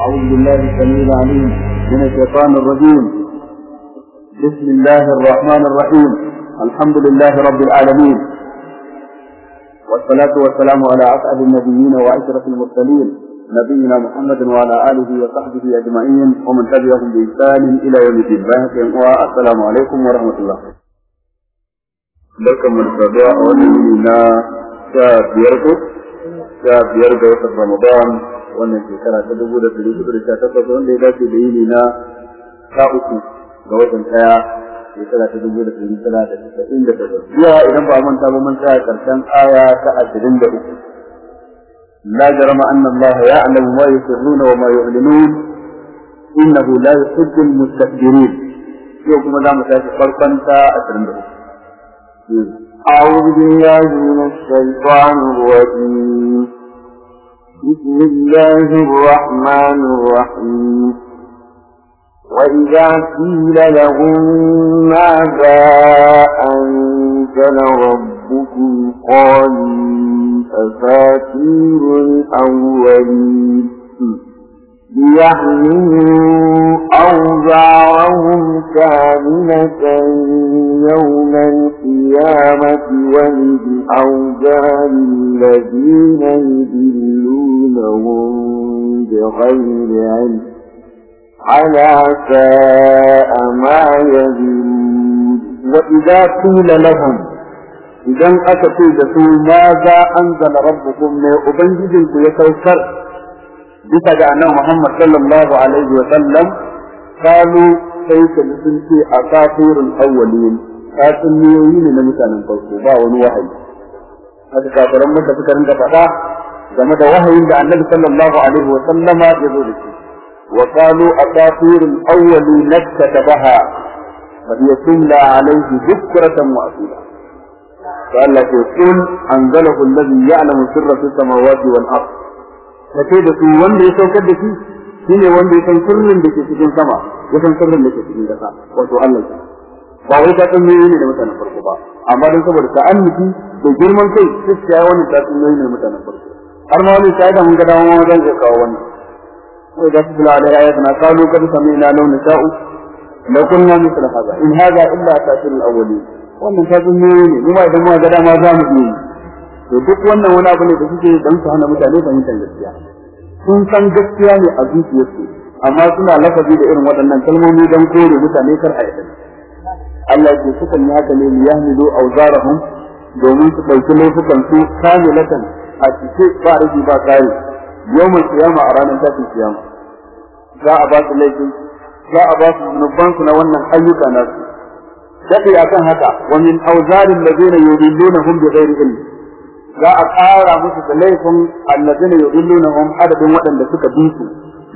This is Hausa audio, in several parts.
أعوذ بالله السميع العليم من الشيطان الرجيم. بسم الله الرحمن الرحيم. الحمد لله رب العالمين. والصلاة والسلام على أسعد النبيين وأشرف المرسلين نبينا محمد وعلى آله وصحبه أجمعين ومن تبعهم بإحسان إلى يوم الدين. والسلام عليكم ورحمة الله. barkan mu da saduwa sha biyar ga watan Ramadan wannan shekara ta dubu da ɗari hudu da sha takwas wanda ya dace da yini na sha uku ga watan ɗaya shekara ta dubu da ɗari tara da casa'in da takwas jiya idan ba manta ba mun tsaya karshen aya ta ashirin da uku لا جرم أن الله يعلم ما يسرون وما يعلنون إنه لا يحب المستكبرين يوم ما دام فرقا أسرن أعوذ بالله من الشيطان الرجيم بسم الله الرحمن الرحيم. وإذا قيل لهم ماذا أنزل ربكم قالوا أساطير الأولين. ليحملوا أوزارهم كاملة يوم القيامة ومن أوزار الذين يدلونهم بغير علم على ساء ما يذلون وإذا قيل لهم idan aka ce da su ma za an zala rabbukum ne ubangijinku ya saukar bisa ga annabi Muhammad sallallahu alaihi wa sallam kalu sai ka sun ce a kafirun awwalin tatsuniyoyi ne na mutanen farko ba wani wahayi haka kafiran maka suka rinka faɗa game da wahayin da annabi sallallahu alaihi wa sallama ya zo da shi wa qalu asafirul awwalin nakkatabaha fa hiya tumla alaihi bukratan wa asila قال لك قل أنزله الذي يعلم سر في السماوات والأرض kace da su wanda ya saukar da shi shine wanda ya san sirrin da ke cikin sama ya san sirrin da ke cikin ƙasa wato Allah ke. Ba wai ta tsanyoyi ne da mutanen farko ba amma don saboda ta'annuki da girman kai su ya wannan ta tsanyoyi ne da mutanen farko. Har ma wani sai da mun ga dawo wajen ya kawo wannan wai da su bila da ayatuna qalu qad sami'na law nasha'u law kunna mithla hadha. In hadha illa ta'til awwalin. Wannan ta tsanyoyi ne kuma idan ma ga dama za mu yi. To duk wannan wani abu ne da suke don su hana mutane fahimtar gaskiya. Sun san gaskiya ne a zuciyarsu amma suna lafazi da irin waɗannan kalmomi don kore mutane kar a yadda Allah ke suka yi haka ne liyahmilu awzarahum domin su ɗauki laifukan su kamilatan a cike ba rage ba kare yawmal qiyama a ranar tashin kiyama za a ba su laifin za a ba su zunubansu na wannan ayyuka nasu. Daɗe akan haka wa min awzarin ladina yudillunahum bi ghairi ilm za a ƙara musu da laifin allazina yudillunahum adadin waɗanda suka bi su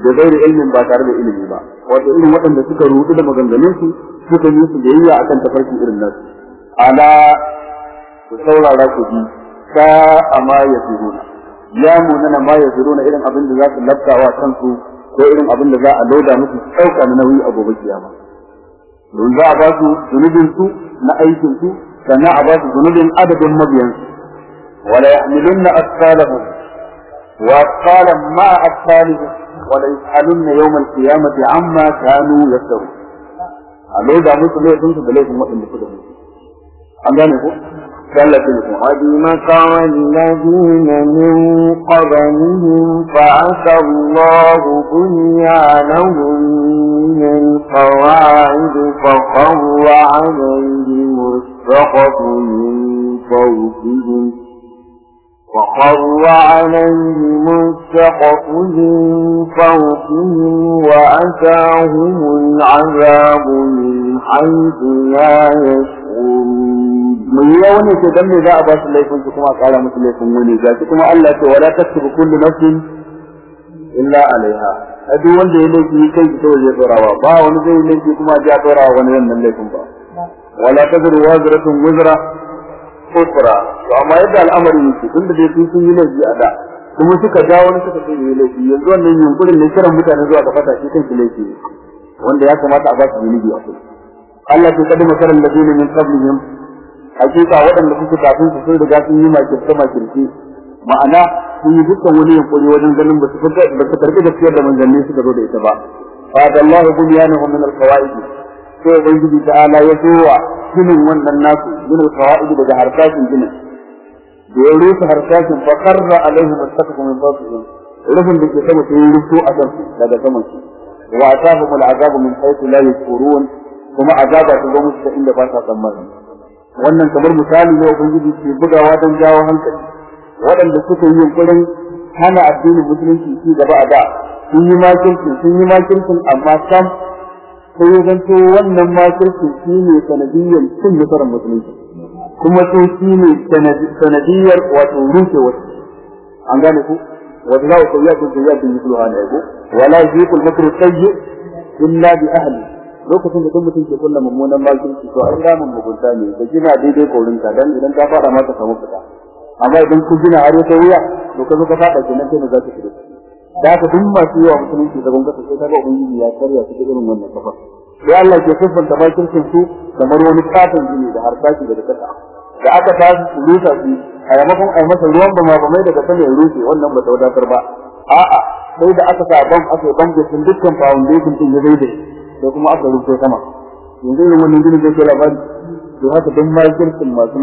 da gairi ilmin ba tare da ilimi ba. Wato irin waɗanda suka rudu da maganganun su suka yi su biyayya akan tafarki irin nasu. Ala ku saurara ku ji ka ama ya zuruna ya munana ma ya irin abin da za su laftawa kansu ko irin abin da za a loda musu ɗauka na nauyi a gobe kiyama. Don za a ba su zunubin su na aikin su sannan a ba su zunubin adadin mabiyansu. ولا يحملن أثقالهم. وأثقالا مع أثقالهم. ولا يسألن يوم القيامة عما كانوا يفترون. ألو دا musu laifin su da laifin waɗanda suka mutu الذين من قبلهم فعسى الله بنيانهم من القواعد فقر عليهم السقف من فوقهم. وخر عليهم السقف من فوقهم وأتاهم العذاب من حيث لا يشعرون mai yiwa wani ce dan me za a ba su laifin su kuma a kara musu laifin wani ga shi kuma Allah ce wala taktubu kullu nafsin illa alaiha a duk wanda ya laifi kai ki kawai zai ukhra to amma yadda al'amari yake tunda dai sun sun yi laifi a da kuma suka ja wani suka ce yi laifi yanzu wannan yunkurin ne kiran mutane zuwa ga fata shi kansu laifi wanda ya kamata a ba su zunubi a kai. Allah ke kadima karan ladina min qablihim. Hakika waɗanda suke kafin su sun riga sun yi makirce makirce ma'ana sun yi dukkan wani yunkuri wajen ganin ba su karɓi gaskiyar da manzanni suka zo da ita ba. Fa dallahu bunyanahum min alqawaid. Sai ubangiji ta'ala ya zowa ginin wannan nasu min alqawaid daga harkashin ginin. Da ya rufe harkashin fa qarra alaihim astaqfu min fawqihim. Rufin da ke sama sai ya rufo a kan daga saman su wa atahum al'azabu min haythu la yashurun kuma azaba ta zo musu inda ba sa tsammani. Wannan kamar misali ne ubangiji ke bugawa don jawo hankali. Waɗanda suka yi yunkurin hana addinin musulunci ci gaba a da sun yi makirkin sun yi makirkin amma sam sai ya zanto wannan makirkin shi ne sanadiyyar cin nasarar musulunci. Kuma sai shi ne sanadiyyar wato rushe wasu an gane ku? Wata za ku sauya kun sauya kun yi sulha na yabo wala yuqul makru sayyi illa bi ahli. Lokacin da mutum ke kulla mummunan makirci to an ramin mugunta ne da gina daidai korinka dan idan ka fada ma ka samu fita. Amma idan ku gina har ta wuya to ka zo ka fada kenan sai za ka fito da ka duk masu yawa musulunci da gonga sai kaga ubangiji ya karya su irin wannan kafa. Sai Allah ke su kamar wani katon gini da harsashi daga kasa da aka tashi su rusa su a yamakon a masa ruwan ba ma ba mai daga sama rushe wannan ba ta wadatar ba. A'a sai da aka sa bam aka ban sun dukkan foundation din ya daidai sai kuma aka rufe sama. Yanzu irin wannan zai to haka makircin masu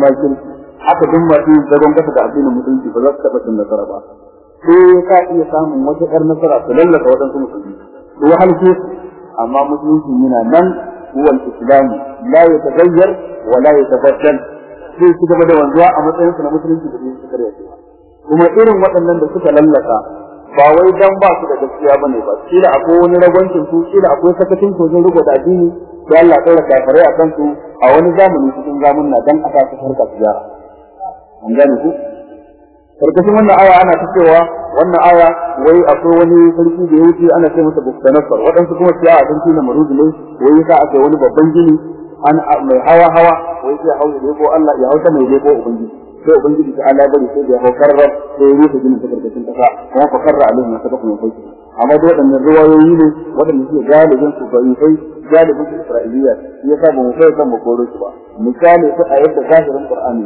haka duk masu zagon kasa da addinin musulunci ba za su taɓa cin nasara ba. Sai ka iya samun wata ƴar nasara su lallaka waɗansu musulmi. Su wahalce su. Amma musulunci yana nan huwa al-islam la yataghayyar wa la yatabaddal. Sai su gaba da wanzuwa a matsayin su na musulunci da su karya ce kuma irin waɗannan da suka lallaka ba wai dan ba su da gaskiya ba ne ba. Kila akwai wani ragwancin su kila akwai sakacin su wajen riko da addini sai Allah ya tsara kafirai a kansu a wani zamani cikin zamunna dan a sa su harka tijara an gane ku? Ƙarƙashin wannan aya ana ta cewa wannan aya wai akwai wani sarki da ya wuce ana ce masa buktanassar waɗansu kuma siya a sarki na marudu ne wai yasa aka wani babban gini an mai hawa hawa wai sai hau ya leko Allah ya hauta mai leko ubangiji. Sai ubangiji ta Allah bari sai ya hau karrar sai ya rufe ginin ta ƙarƙashin kasa kuma fa karra alaihi ma sabaka min fawqi amma da waɗannan ruwayoyi ne waɗanda suke galibin su da'ifai galibin su isra'iliya shi yasa ba mu kai kan mu koro su ba. Misali su a yadda zahirin qur'ani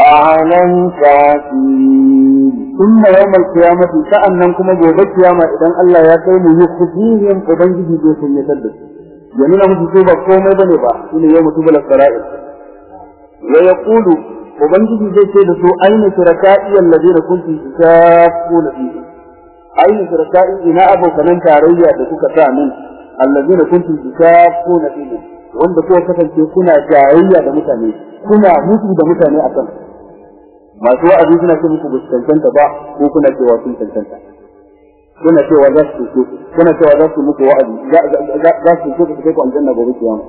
على الكافرين ثم يوم القيامة كأنكم gobe kiyama idan Allah ya kai mu yukufihim ubangiji zai sun yatar da su ya nuna musu ba komai bane ba shine yau mutu bala sara'il wa yaqulu ubangiji zai ce da su aina shiraka'i alladhina kuntum tusaquna fihi aina shiraka'i ina abokanan tarayya da kuka sa min alladhina kuntum tusaquna fihi wanda kuwa kasance kuna jayayya da mutane kuna mutu da mutane a kan. Masu wa'azi suna ce muku ba cancanta ba ko kuna cewa sun cancanta. Kuna cewa za su ce kuna cewa za su muku wa'azi za su ce ku kai ku aljanna gobe kiyama.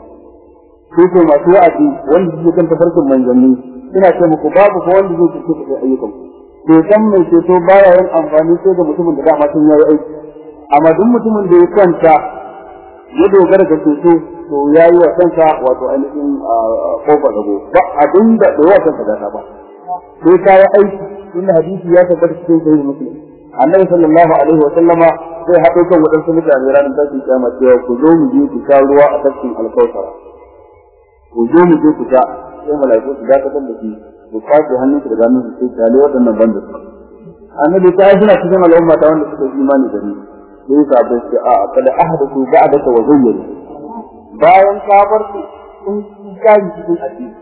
Su ko masu wa'azi wanda suke kan tafarkin manzanni suna ce muku babu ko wanda zai ce ku ayyukan to san mai ceto baya yin amfani sai da mutumin da dama sun yayi aiki. Amma duk mutumin da ya kwanta ya dogara ga ceto to yayi wa kansa wato ainihin ƙofar rago. Ba abin da da yawa kansa gata ba. Sai ka yi aiki inda hadisi ya tabbata cikin sahih muslim. Annabi sallallahu alaihi wa sallama sai haɗo kan waɗansu mutane ranar tashin kiyama cewa ku zo mu je ku sha ruwa a tafkin alkautara ku zo mu je ku sha. Sai malaiku su dakatar da shi ku ƙwace hannun su daga hannun su sai tale waɗannan banda su annabi ta suna cikin al'umma ta wanda suka imani da ni. Ka bai ce a kada ahdathu ba'daka wa zayyana. Bayan ka bar su sun kari cikin addini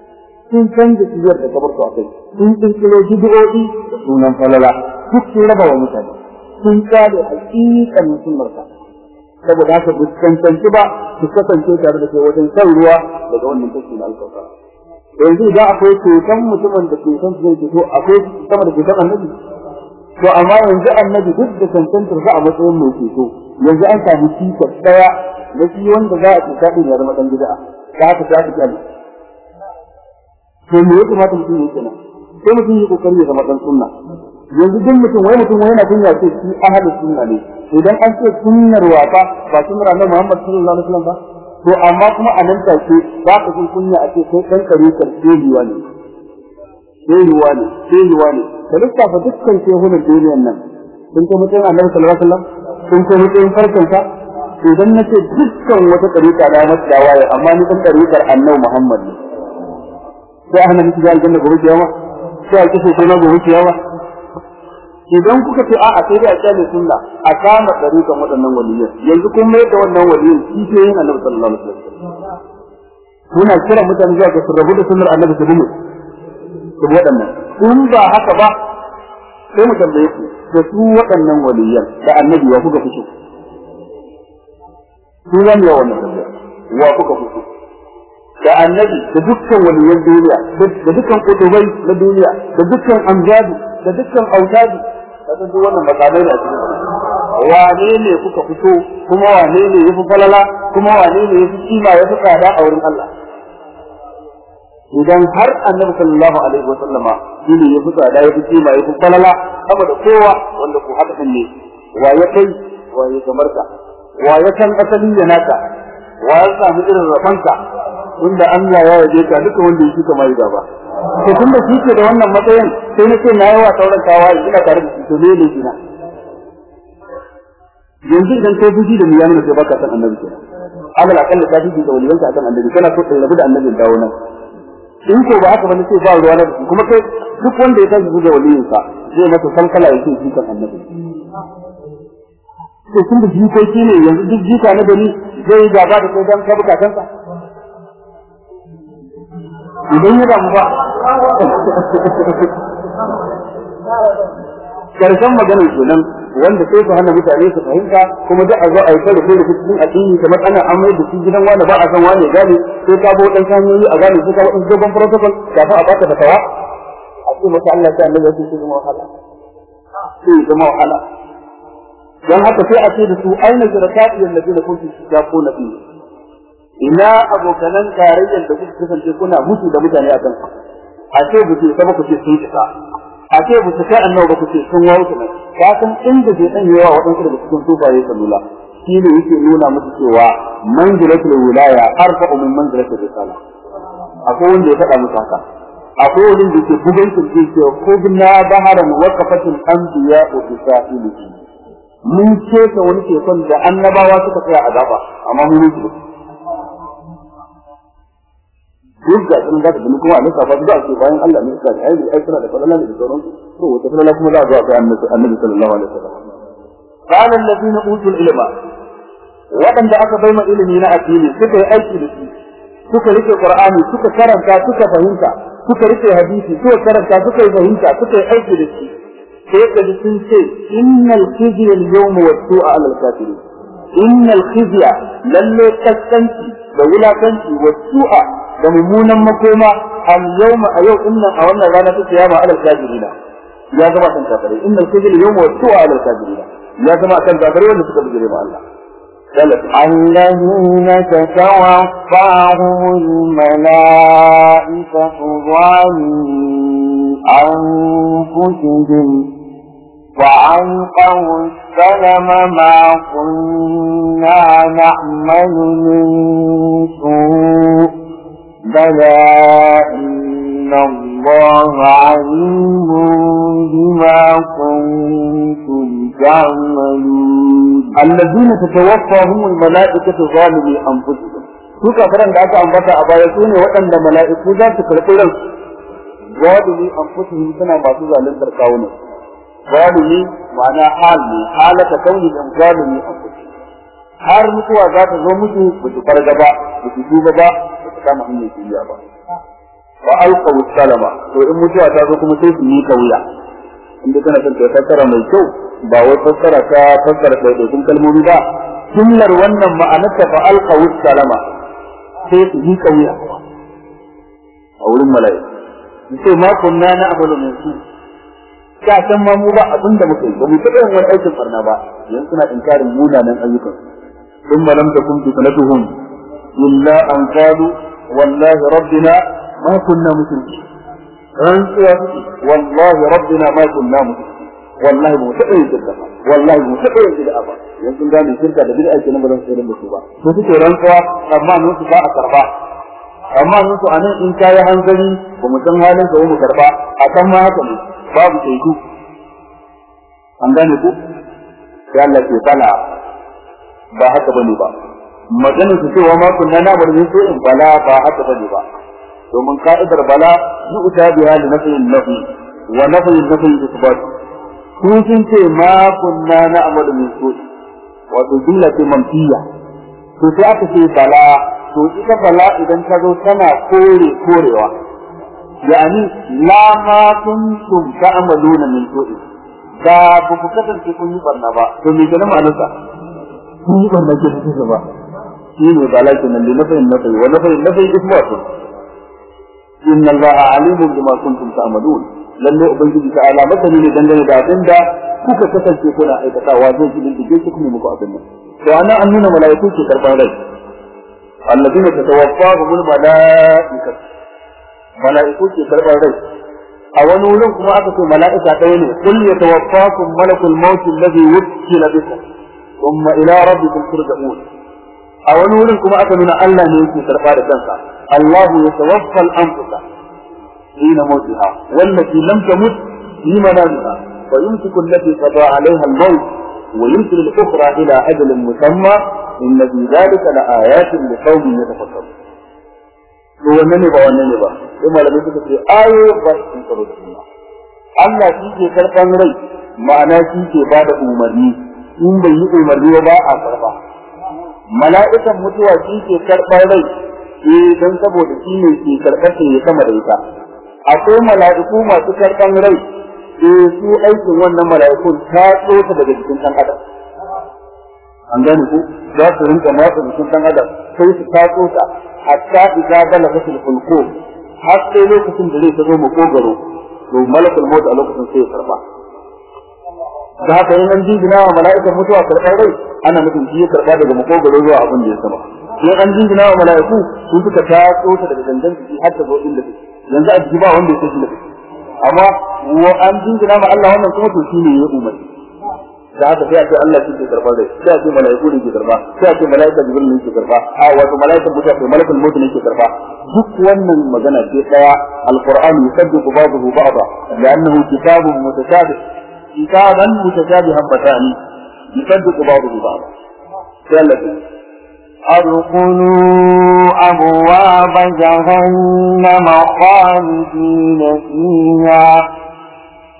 sun canza siyar da kabar su a kai sun kirkiro bid'o'i da sunan falala duk sun raba wa mutane sun kare hakikan sunnar ka. Saboda haka ba su cancanci ba su kasance tare da kai wajen shan ruwa daga wannan tashi na yanzu idan akwai ceton mutumin da su zai ceto akwai sama da ceton annabi? To amma yanzu annabi duk da cancantar sa a matsayin mai ceto yanzu an samu cikas ɗaya na shi wanda za a ceta din ya zama dan bid'a da haka ta fi ƙyale to me ya kamata mutum ya kenan? Sai mutum ya ƙoƙari ya zama dan sunna. Yanzu duk mutum wai mutum wai yana kunya ce shi ahlus sunna ne. Idan an ce sunnar wafa ba sunnar annabi Muhammad sallallahu alaihi wasallam ba to amma kuma a nan take za ka jin kunya a ce kai dan karikar shehiwa ne. Shehiwa ne shehiwa ne. Ka lissafa dukkan duniyar nan. Sun kai mutum annabi sallallahu alaihi wasallam? Sun kai mutum idan na ce dukkan wata dawaye amma ni annabi Muhammad ne. Sai a miki aljanna gobe kiyama? Sai a gobe kiyama? Idan kuka ce a'a sai dai a ƙyale sunna a kama dariƙan waɗannan waliyan yanzu kun mai da wannan waliyan yin annabi sallallahu alaihi wasallam. Muna kira mutane zuwa ga su rabu da sunnar annabi su bi su waɗannan in ba haka ba sai mu tambaye ku da su waɗannan waliyan da annabi wa kuka fito su zan yi wannan tambaya wa kuka fito da annabi da dukkan waliyan duniya da dukkan kutubai na duniya da dukkan amjadu da dukkan autadi kasan duk wannan makamai ne a cikin wane ne kuka fito kuma wane ne yafi falala kuma wane ne yafi kima yafi tsada a wurin Allah idan har annabi sallallahu alaihi wa sallama shine yafi tsada yafi kima yafi falala sama da kowa wanda ku haka ne. Wa ya kai wa ya gamarka wa ya san asali ya naka. Wa ya samu irin rafanka. Inda Allah ya ya je ka duka wanda yake kamar gaba to tun da shi da wannan matsayin sai na ce na yawa sauran tawaye ina tare da shi to me ne kina yanzu idan kai fushi da miyanin sai baka san annabi kenan. Alal akalla ka fushi da waliyan ka san annabi kana so ka rabu da annabi dawo nan. In ko ba haka ba sai ba ruwa na kuma kai duk wanda ya tashi da waliyin sa zai masa salkala yake shi kan annabi to tun da jikoki ne yanzu duk jika na gani zai yi gaba da kai dan ka bukatansa. Idan ya damu ba. Ƙarshen maganar kenan wanda sai su hana mutane su fahimta kuma duk a zo a yi kare da cikin addini kamar ana amai da shi gidan wani ba a san wani gane sai ka bo dan hanyoyi a gane sai ka wadin dogon protocol kafin a baka da tawa a ce maka Allah sai annabi sai su zama wahala. Sai zama wahala. Dan haka sai a ce da su aina zarakati alladina kuntum taquna fi. Ina abokanan tarayyar da kuka kasance kuna mutu da mutane a ce bu ce saboda ku ce sun kisa a ce bu kai annabi ba ce sun wawo ne ka san inda ke dan yawa wadansu daga cikin sufaye sallallahu shi ne yake nuna musu cewa manzilatul wilaya arfa'u min manzilatul risala. Akwai wanda ya faɗa musu haka. Akwai wanda da ke bugan ƙirji ke kubna baharan waqafatul anbiya wa bisahilihi mun ce ta wani tekun da annabawa suka tsaya a gaba amma mun mutu ga sun da kuma kuma Allah ba da ke bayan Allah ne suka ai ai suna da fadalan da sauran to wata falala kuma za a zo ga annabi sallallahu alaihi wasallam qala alladhina utul ilma waɗanda aka bai ma ilimi na addini suka yi aiki da shi suka rike qur'ani suka karanta suka fahimta suka rike hadisi suka karanta suka fahimta suka yi aiki da shi sai ka ji sun ce innal khizya al-yawma was-su'a 'ala al-kafirin innal khizya lalle kaskanci da wulakanci was-su'a da mummunan makoma al-yawma a yau innan a wannan rana ta kiyama 'ala al-kafirin ya zama kan kafirai innal khizya al-yawma was-su'a 'ala al-kafirin ya zama kan kafirai wanda suka bijire ma Allah الذين تتوفاهم الملائكة ظالمي أنفسهم وألقوا السلم ما كنا نعمل من سوء بلى إن الله عليم بما كنتم تعملون الذين تتوفاهم الملائكة ظالمي أنفسهم su kafiran da aka ambata a baya su ne waɗanda mala'iku za su karɓi ransu zalimi anfusihim suna masu zaluntar kawunan zalimi ma'ana hal ne halaka kauni dan zalimi anfusihim har mutuwa za ta zo musu ba su farga ba ba su duba ba ba su kama hanyar duniya ba. Wa alqaw salama to in mutuwa ta zo kuma sai su yi kauya inda kana son ta fassara mai kyau ba wai fassara ta fassara ɗaiɗaikun kalmomi ba. Jumlar wannan ma'anarta fa alqaw salama sai su yi kauya a wurin mala'iku sai ma kunna na amalu min su. Ka san ma mu ba abin da muka yi ba mu taɓa wani aikin barna ba. Yanzu suna inkarin munanan ayyukan. Sun malam da kun tuka na tuhun illa an wallahi rabbina ma kunna musulmi. Rantsuwa suke wallahi rabbina ma kunna musulmi. Wallahi ba taɓa yin shirka ba wallahi ba taɓa yin bid'a ba. Yanzu da mai shirka da bid'a kenan ba zan sayar da su ba. To suke rantsuwa amma nun su ba a karɓa amma nun su a nan in kayi hanzari ba mu san halin sa mu karɓa a kan ma haka ne babu teku an gane ku? Sai Allah ke bala ba haka ba ne ba. Maganin su cewa ma kunna na bar so in bala ba haka ba ne ba. Domin ka'idar bala yi uta biya da nafiyin nafi wa nafiyin nafiyin isbat. Sun sun ce ma kunna na amalu min so wato jumla ce manfiya. To sai aka ce bala to ita bala idan ta zo tana kore korewa. Yani la ma kuntum ta'maluna min so da ku kasance kun yi barna ba to me kenan ma'anarsa? Kun yi barna ke ba. Shi ne bala kenan da nafayin nafayi wa nafayin nafayi isbatun inna allaha alimun bima kuntum ta'malun lalle ubangiji ta ala masani ne dangane da abin da kuka kasance kuna aikatawa zai ji dindige ku kuma muku abin nan to ana an nuna malaiku ke karɓan rai alladina tatawaffahumul malaikatu malaiku ke karɓan rai a wani wurin kuma aka a wani wurin kuma aka nuna Allah ne yake karba da kansa Allah ya tawaffa al-anfusa hina mawtiha wallati lam tamut fi manamiha fa yumsiku allati qada 'alayha al-maut wa yumsiku al-ukhra ila ajalin musamma inna fi dhalika la ayatin li qaumin yatafakkarun to wannan ne ba wannan ne ba sai malamai suka ce ayo ba su karo da suna Allah shi ke karban rai ma'ana shi ke bada umarni in bai yi umarni ba a karba mala'ikan mutuwa shi ke karɓar rai eh don saboda shi ne ke karɓar ta ya sama da ita. Akwai mala'iku masu karɓar rai eh su aikin wannan mala'ikun ta tsota daga jikin ɗan adam. An gane ku? Za su rinka matsa jikin ɗan adam sai su ta tsota hatta idza balaga fil fulqu har sai lokacin da zai ta zo makogaro to malakul maut a lokacin sai ya karɓa da haka yin an jingina wa mala'ikan mutuwa karɓar rai ana nufin shi ya karɓa daga makogaro zuwa abin da ya sama. Sai an jingina wa mala'iku su suka tatso ta daga gangan jiki har ta zo inda take. Yanzu a jiki ba wanda ya san da amma wa an jingina ma Allah wannan kuma to shi ne ya umarni da haka sai a ce Allah shi ke karɓar rai. Sai a ce mala'iku ne ke karɓa. Sai a ce mala'ika jibril ne ke karɓa. A wato mala'ikan mutuwa ko malakul maut ne ke karɓa. Duk wannan magana ce ɗaya alqur'ani yusaddiqu ba'dahu ba'da. Li'annahu kitabun mutashabih كتابا متشابها مثاني يصدق بعضه بعضا. ثالث أدخلوا أبواب جهنم خالدين فيها.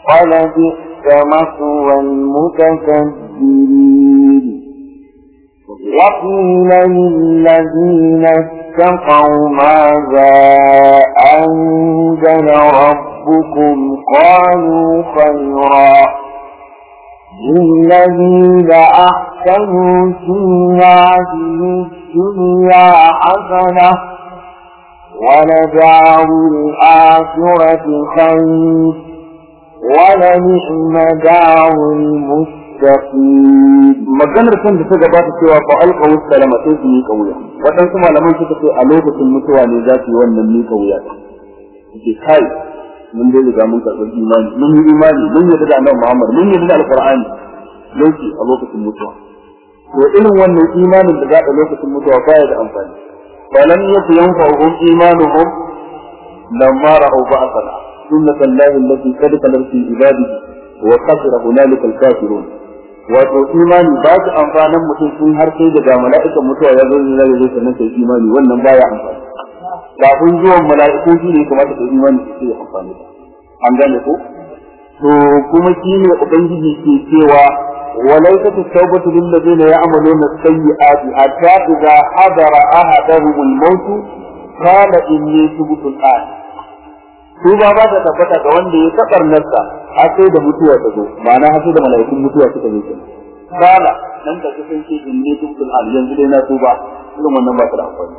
ولبئس مثوى المتكبرين. وقيل للذين اتقوا ماذا أنزل ربكم؟ قالوا خيرا. للذين أحسنوا في هذه الدنيا حسنة ولدار الآخرة خير ولنعم دار المتقين. مجانا كنت تجبات سوى فألقوا السلامة في ميكويا. وتنسمع لمن شكت ألوك في المتوى لذاتي ومن ميكويا. بخير. Mun dai riga mun karɓi imani. Mun yi imani mun yarda da annabi Muhammad mun yarda da alqur'ani lokaci a lokacin mutuwa. To irin wannan imanin da za a lokacin mutuwa baya da amfani. Falan yaku yanfa'uhum imanuhum lamma ra'aw ba'athana. Sunnatan lahi allati qad khalat fi ibadihi wa khasira hunalika al-kafirun. Wato imani ba su amfanin mutum sun har sai daga mala'ikan mutuwa ya zo zai zai sannan kai imani wannan baya amfani. kafin zuwan mala'iku shi ne kamata kai imani su sai amfani an gane ko to kuma shi ne ubangiji ke cewa وليست التوبة للذين يعملون السيئات حتى إذا حضر أحدهم الموت قال إني تبت الآن tuba ba ta tabbata ga wanda ya tabar narsa har sai da mutuwa ta zo ma'ana har sai da mala'ikun mutuwa suka zo kenan kala nan da kusan ce in ne tubul al yanzu dai na tuba irin wannan ba ta da amfani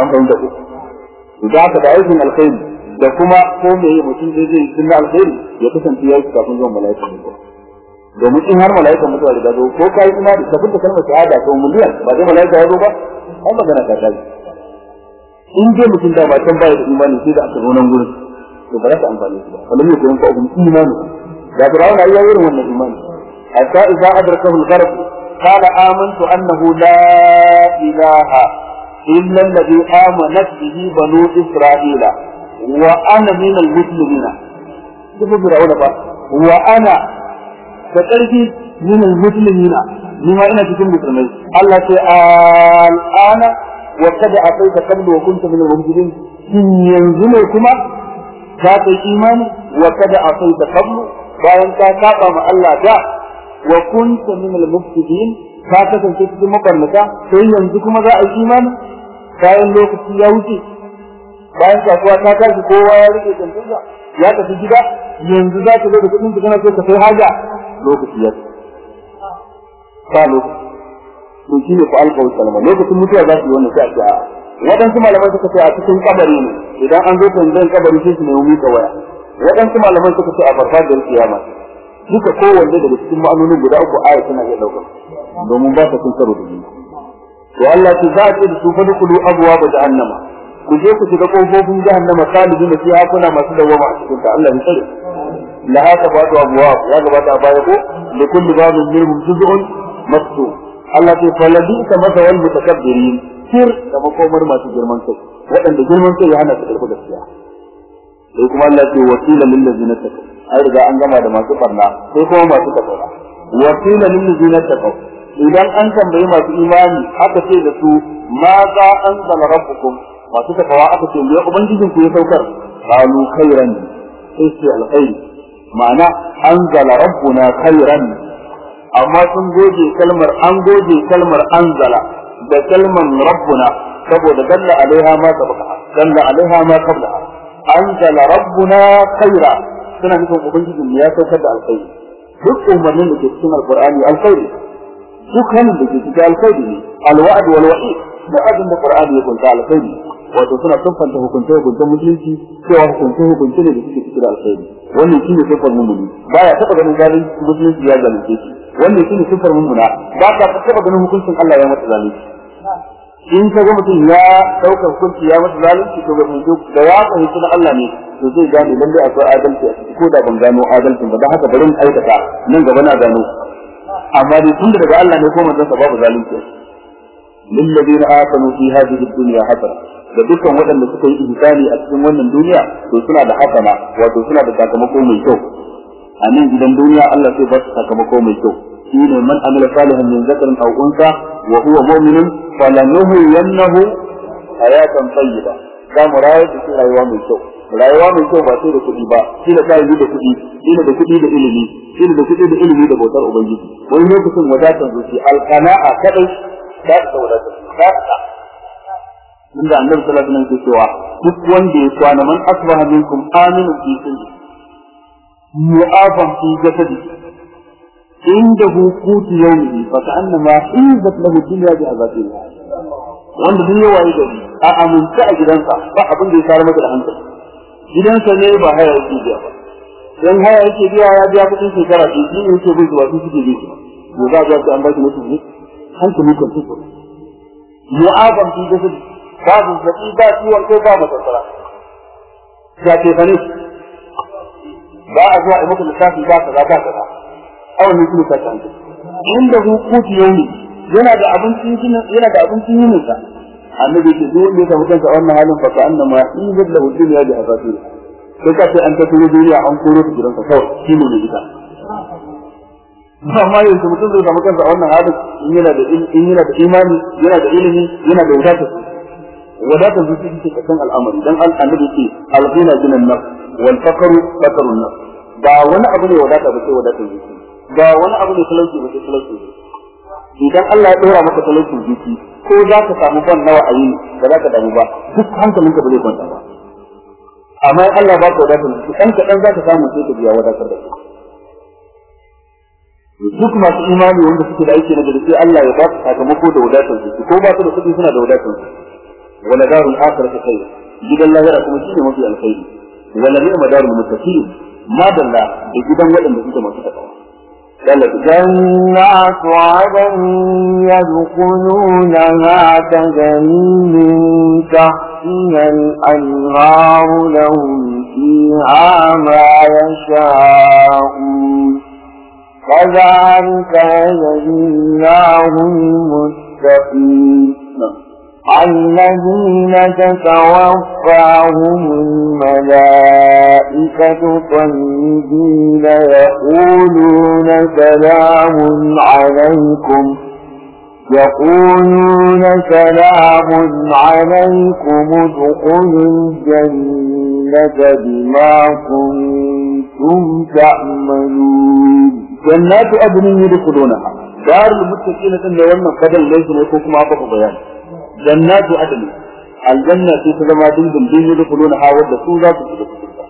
An fahimta ku da haka da aikin alkhairi da kuma ko me mutum zai zai yi na alkhairi ya kasance ya yi kafin zuwan mala'ikun mutuwa domin in har mala'ikan mutuwa da zo ko kai ina da kafin kalmar shahada ko miliyan ba dai mala'ika ya zo ba an magana ta tashi in dai mutum da ba can baya da imani sai da aka zo nan gurin to ba za ta amfani shi ba kamar yadda yanka abin imani da Fir'auna ya yi wannan imani hatta idza adrakahu al-gharq qala amantu annahu la ilaha illa alladhi amanat bihi banu isra'ila wa ana min al-muslimina duk Fir'auna ba wa ana da ƙarfi min al-muslimina ni ma ina cikin musulmai Allah ce al'ana wa kada asaita qablu wa kunta min al-mujrimin yanzu ne kuma ka kai imani wa bayan ka saba ma Allah da wa ka kasance cikin mabarnata sai yanzu kuma za a yi imani? Bayan lokaci ya wuce bayan kasuwa ta tashi kowa ya riƙe kantinsa ya tafi gida yanzu za ka zo da kuɗin ka kana so ka sai haja? Lokaci ya ba lokaci. To shi ne fa alƙawar salama. Lokacin mutuwa za su yi wannan sai a waɗansu malaman suka ce a cikin kabari ne. Idan an zo tambayan kabari sai su nemi mika waya. Waɗansu malaman suka ce a farfajiyar kiyama duka kowanne daga cikin ma'anonin guda uku aya tana iya ɗaukar domin ba ta cin karo da juna. To Allah ce za a ce da su fa dukulu abuwa ba jahannama. Ku je ku shiga kofofin jahannama kalibin da fiha kuna masu dawama a cikin ta Allah ya tsare. La haka ba to abuwa ya gabata a baya ko? Da kullu babin minhum juz'un maktu Allah ce faladi ka masa wal mutakabbirin. Sir da makomar masu girman kai. Waɗanda girman kai ya hana su karɓi gaskiya. Sai kuma Allah ce wasila lil ladzina taqaw. Ai riga an gama da masu barna sai kuma masu takawa wasila lil ladzina taqaw. Idan an tambayi masu imani aka ce da su ma za an zala rabbukum? Masu takawa aka ce me ubangijin ku ya saukar? Qalu khairan sai ce alkhairi ma'ana anzala rabbuna khairan amma sun goge kalmar an goge kalmar anzala da kalmar rabbuna saboda dalla alaiha ma sabaka dalla alaiha ma qabla anzala rabbuna khaira suna nufin ubangijin ya saukar da alkhairi duk umarnin da ke cikin alqur'ani alkhairi duk hannun da ke cikin alkhairi ne alwa'd wal wa'id da abin da qur'ani ya kunta alkhairi wato suna siffanta hukunce hukuncen musulunci cewa hukunce hukunce ne da suke cikin alkhairi wannan shine siffar mummuni baya taba ganin zalunci musulunci ya zalunce shi wannan shine siffar mummuna ba ka taba ganin hukuncin Allah ya masa zalunci in ka ga mutum ya ɗaukar hukunci ya masa zalunci to ga mutum da ya fahimci na Allah ne to zai gane lalle akwai adalci a ciki ko da ban gano adalcin ba don haka bari in aikata nan gaba na gano. Amma dai tun daga Allah ne ko manzon sa babu zalunci lilladheena amanu fi hadhihi ad-dunya hasana. Da dukkan waɗanda suka yi ihsani a cikin wannan duniya to suna da hasana wato suna da sakamako mai kyau. A nan gidan duniya Allah sai ba su sakamako mai kyau. Shine man amila salihan min zakarin aw unsa wa huwa mu'minun falanuhyiyannahu hayatan tayyiba. Za mu rayar da rayuwa mai kyau. Rayuwa mai kyau ba sai da kuɗi ba shi da kai da kuɗi shi da kuɗi da ilimi shi da kuɗi da ilimi da bautar ubangiji. Wani lokacin wadatar zuci alqana'a kadai da ta wadatar ta inda annabi sallallahu alaihi wasallam ke cewa duk wanda ya kwana man asbaha minkum aminun fi sirri mu'afan fi jasadi. عنده قوت يومه فكأنما حيزت له الدنيا بعذابها wanda duk yawa yi gari a amince a gidansa ba abin da ya kare masa da hankali gidansa ne ba haya yake biya ba dan haya yake biya ya biya kudin shekara ce shi ne yake bin su ba su suke bin su ba za a ga an ba shi mutum ne hankali kan su ko mu'azam fi jasadi ba zazzabi ba ciwon kai ba masassara ya ce fa ne ba a zuwa a muku lissafi ba kaza ba kaza awon ne kuma ta inda hukuki yau ne yana da abincin yana da abincin yin sa. Annabi ke duk wanda ya samu wannan halin fa ka annama izat lahu dunya bi azabir sai ka ce an ta duniya an koro ta gidansa kawai shi ne ita amma yanzu mutum zai samu kansa wannan halin in yana da in yana da imani yana da ilimi yana da wadatar wadatar zuci ce kasan al'amari. Dan annabi ce al-ghina jinan nafs wal faqru faqrun nafs. Ba wani abu ne wadata ba sai wadatar zuci ba wani abu ne talauci ba talauci ba. Idan Allah ya dora maka talaucin zuci ko za ka samu ban nawa a yi ba za ka damu ba duk hankalinka ba zai kwanta ba. Amma in Allah ba ka wadatar zuci ɗan kaɗan za ka samu sai ka biya wadatar da duk masu imani wanda suke da aiki na gari sai Allah ya ba su sakamako da wadatar zuci ko ba su da kuɗi suna da wadatar zuci wala darul akhirati khayr gidan lahira kuma shine mafi alkhairi. Wala ni'ma darul muttaqin madalla da gidan waɗanda suke masu takawa جنات عدن يدخلونها تجري من تحتها الأنهار لهم فيها ما يشاءون. كذلك يجزيناه المتقين. الذين تتوفاهم الملائكة طيبين يقولون سلام عليكم. يقولون سلام عليكم ادخلوا الجنة بما كنتم تعملون. جنات عدن يدخلونها. دار المتقين ان wannan kadan laifi ne ko kuma aka bayani jannatu adn aljanna ce ta zama dindin din yadkhulunaha wadda su za su shiga cikin ta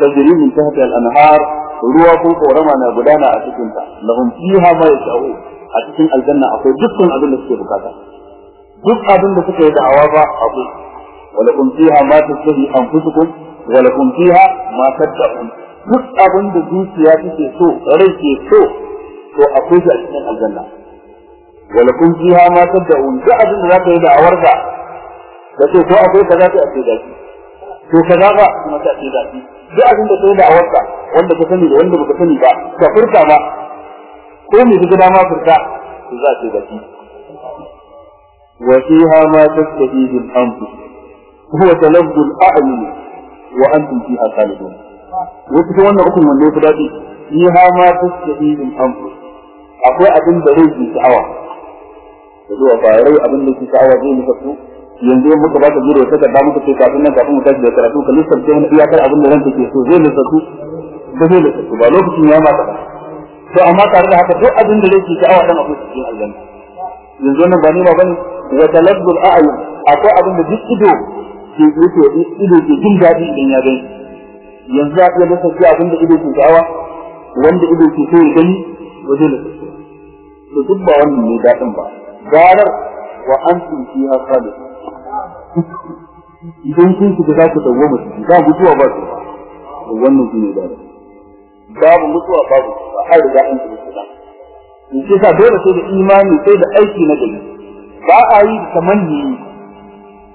tajri min tahti al-anhar ruwa ko korama na gudana a cikin ta lahum a cikin da suke buƙata duk da yi walakum fiha ma tasbi anfusukum walakum fiha ma tad'un duk abin da zuciya take so rai ke so to akwai shi a cikin aljanna wala kun fiha ma tad'un. Duk abin da zaka yi da awarka da ce ko akwai kaza sai a ce da shi. To kaza ba kuma ta ce da shi. Duk abin da kai da awarka wanda ka sani da wanda baka sani ba ka furta ma ko me kaga dama furta to za ce da shi. Wa fiha ma tastahihi al-anfus. Huwa talabbu al-a'yun wa antum fiha khalidun. Wasu ta wannan ukun wanda ya fi daɗi? Fiha ma tastahihi al-anfus. Akwai abin da rai ke sha'awa. Da zuwa ba rai abin da ke sha'awa zai muka su yanzu in muka baka jiro ta da muka ce kafin nan kafin mu da karatu ka lissafce wani iyakar abin da ranka ke so. Zai lissaftu ba zai lissaftu ba. Lokacin ya mata ba to amma tare da haka duk abin da rai ke sha'awa dan akwai cikin aljanna. Yanzu nan ba ne ba ba ne. Wa talabbul a'yun. Akwai abin da duk ido ke yake ido ke jin daɗi idan ya gani. Yanzu a iya lissafce abin da ido ke sha'awa wanda ido ke so ya gani ba zai lissafce to duk ba wannan ne daɗin ba. Garar wa an tunci ha khalid idan kun shiga za ku dawo mu ba mutuwa ba su ba wannan shine da babu mutuwa babu ba har da an tunci ba in ce sa dole sai da imani sai da aiki na gari. Ba a yi da tamanni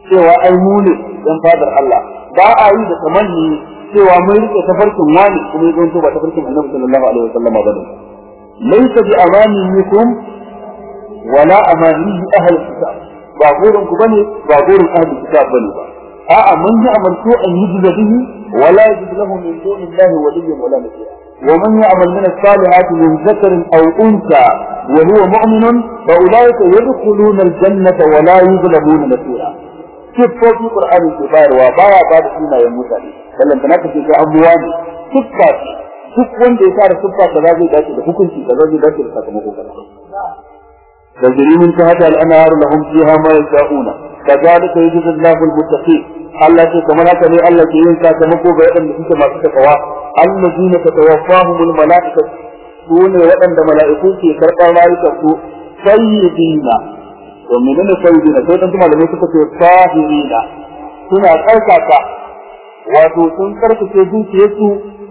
cewa ai mu ne dan fadar Allah. Ba a yi da tamanni cewa mun riƙe tafarkin wani kuma yanzu ba tafarkin Annabi sallallahu alaihi wasallam ba ne. Laysa bi amaniyikum ولا أمانيه أهل الكتاب. باغورن كبني باغورن أهل الكتاب بني. آه، با ها أمن يعمل سوء أن يجد به ولا يجد له من دون الله وليا ولا نبيا ومن يعمل من الصالحات من ذكر أو أنثى وهو مؤمن فأولئك يدخلون الجنة ولا يظلمون نسيئا كيف فوق القرآن الكبار وبارا بعد سنة يا موسى؟ بل أنت نكت في أموال سكاك سكوان بيكار سكاك تراجي داشر حكمتي تراجي داشر ساكمه كبار تجري من تحت الانهار لهم فيها ما يشاءون كذلك يجزي الله المتقين الله ce kamar haka ne Allah ke yin sakamako ga waɗanda suke masu takawa allazina tatawaffahum almalaikatu su ne waɗanda mala'iku ke karɓar rayukan su sayyidina to menene sayyidina sai dan malamai suka ce sahirina suna karkata wato sun karkace dukiyarsu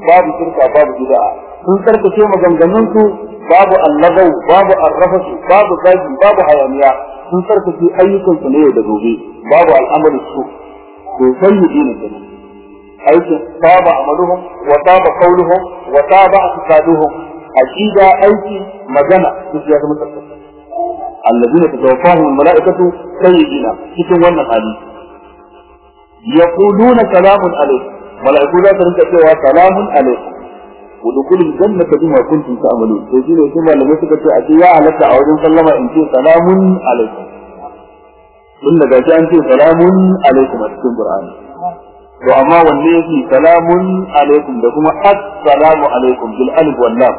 babu shirka babu bid'a sun karkace maganganunsu babu allagau babu arrafasu babu zagi babu hayaniya sun sarkace ayyukan su ne da gobe babu al'amarin su. To sai yi ne kenan. Aikin saba amaluhum wa saba qawluhum wa saba aqsaduhum. Aqida aiki magana su ya zama tsaka alladina tatawaffahum almalaikatu sayyidina cikin wannan hali. Yaquluna salamun alaykum malaiku za su rinka cewa salamun alaykum wa dukulul jannata bima kuntum ta'malun. To shi ne sai malamai suka ce a ce ya halatta a wajen sallama in ce salamun alaikum. Tun daga shi an ce salamun alaikum a cikin qur'ani. To amma wanne yake salamun alaikum da kuma assalamu alaikum bil alif wal lam?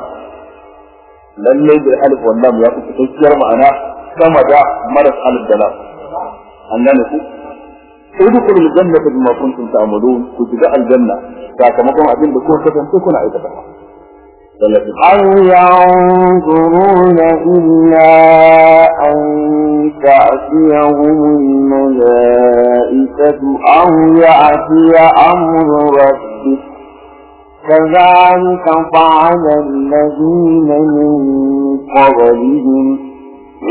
Lalle sama da maras alif ادخلوا الجنة بما كنتم تعملون كتباء الجنة. فاكمكم عدين بكون كتن تكون عيدتها هل ينظرون إلا أن تأتيهم الملائكة أو يأتي أمر ربك. كذلك فعل الذين من قبلهم.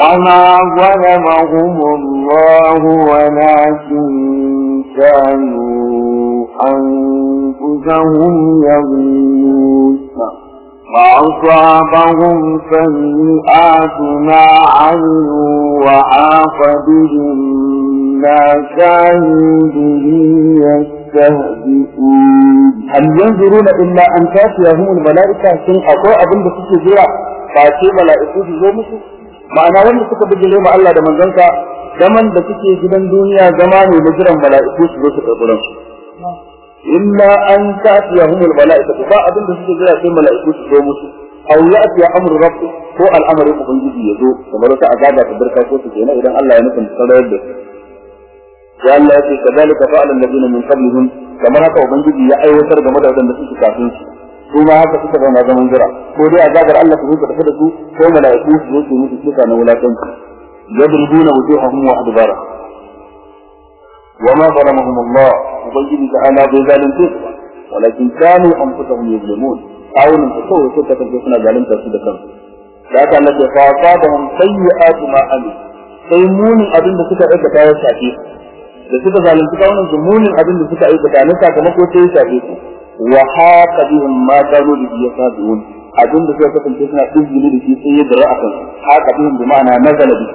وما ظلمهم الله ولكن كانوا أنفسهم يظلمون وأصابهم سيئات ما عملوا وحاق بهم ما كانوا به يستهزئون هل ينظرون إلا أن تأتيهم الملائكة سن أقوى أبن بسكي جرا فأتي ملائكة في زومسو ma'ana wanda suka bijire ma Allah da manzansa zaman da suke gidan duniya zama ne na jiran mala'iku su zo su karɓi su illa an ta'tiyahumul mala'ikatu ba abin da suke jira sai mala'iku su zo musu aw ya'ti amru rabbi ko al'amarin ubangiji ya zo kamar wata azaba ta barka ko su kenan idan Allah ya nufin sarayar da su ya Allah ya ce kadalika fa'ala alladhina min qablihim kamar haka ubangiji ya aiwatar game da wadanda suke kafin su su ma haka suka zauna zaman jira ko dai azabar Allah su zuka tafi da su ko mala'iku su zo su musu kisa na wulakanci yadribuna wujuhahum wa adbara وما ظلمهم الله وبين تعالى بذلك كيف ولكن كانوا انفسهم يظلمون حاول ان تسوي ستة تكون ظالمة سيدة كم لكن التي فاصابهم سيئات ما عملوا sai munin abin da suka aikata ya shafe su da suka zalunci kawunan su munin abin da suka aikata na sakamako sai ya shafe su wa haka bihim ma kanu bi yasadun abin da suka kasance suna izini da shi sai ya dara akan haka bihim bi ma'ana nazala bi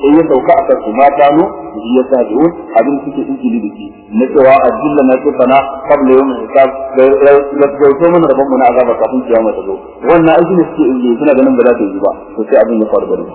sai ya sauka a kansu ma kanu bi yasadun abin suke izini da shi na cewa ajilla na tufana qabla yawm hisab da gauto mana rabon mu na azaba kafin kiyama ta zo wannan aiki suke suna ganin ba za ta yi ba to sai abin ya faru da su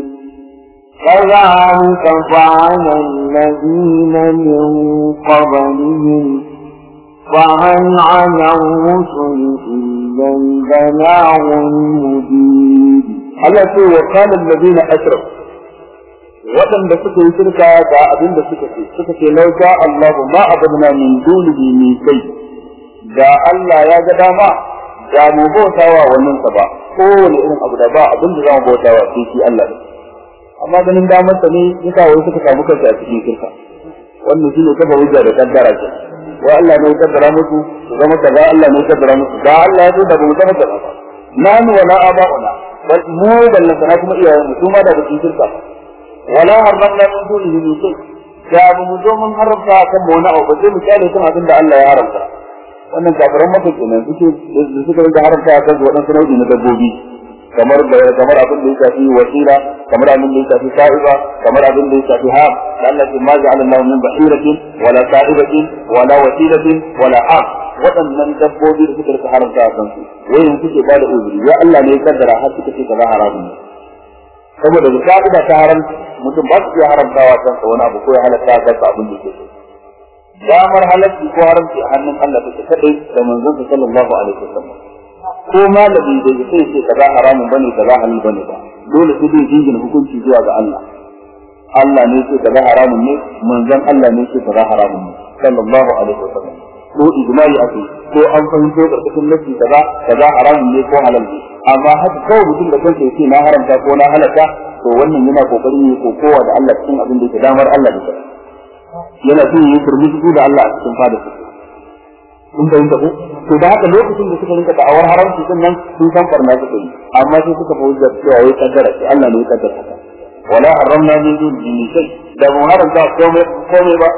كذلك فعل الذين من قبلهم. فمن على الرسل إلا البلاء المبين. الله سوى وقال الذين أشرف وطن بسكي تلك أبن بسكي سكي لو جاء الله ما أبدنا من دونه من شيء. جاء الله يا جدامة جاء مبوتا ومن سبا قول إن أبدا با أبن جاء مبوتا وفيكي الله amma ganin damar sa ne yasa wai suka samu kansu a cikin shirka. Wannan shi kafa hujja da kaddara ce. Wa Allah ne ya kaddara musu su zama kaza Allah ne ya kaddara musu. Da Allah ya so da mu zama kaza. Nanu wala aba'una. Bal mu ballan sana kuma iyayen mu kuma da cikin shirka. Wala harramna min dunihi min shay. Da ba mu zo mun haramta kan mu wani abu sai mu ƙyale kan abin da Allah ya haramta. Wannan kafiran maka kenan suke suka rinka haramta kan waɗansu nau'i na dabbobi. Kamar kamar abin da ya shafi wasila kamar abin da ya shafi sa'iba kamar abin da ya shafi ha Allah ce ma ja'ala Allah min bahiratin wala sa'ibatin wala wasilatin wala ha waɗannan dabbobi da suka haramta a kansu wayin suke ba da uzuri ya Allah ne ya kaddara har suka ce kaza haramun saboda da ka'ida ta haramta mutum ba su iya haramtawa kansa wani abu ko ya halatta kansa abin da ke damar halarci ko haramci a hannun Allah take kadai da manzon sallallahu alaihi wasallam. Ko malami da ya sai ce kaza haramun ba ne kaza halal ba ne ba. Dole sai dai jingina hukunci zuwa ga Allah. Allah ne ce kaza haramun ne manzon Allah ne ce kaza haramun ne. Sallallahu alaihi wasallam. Ko ijma'i ake ko an fahimto ƙarƙashin nasi kaza kaza haramun ne ko halal ne. Amma haka kawai mutum da kansa yake na haramta ko na halaka to wannan yana ƙoƙarin yi kokowa da Allah cikin abin da yake damar Allah da yana so yi turmi da Allah a cikin fada sun fahimta ko? To da haka lokacin da suka rinka da'awar haramci ɗin nan sun san farna suka yi. Amma sai suka fa hujjar cewa wai kaddara ce Allah ne ya kaddara haka. Wala haramna min dunihi shay. Da mu haramta komai komai ba.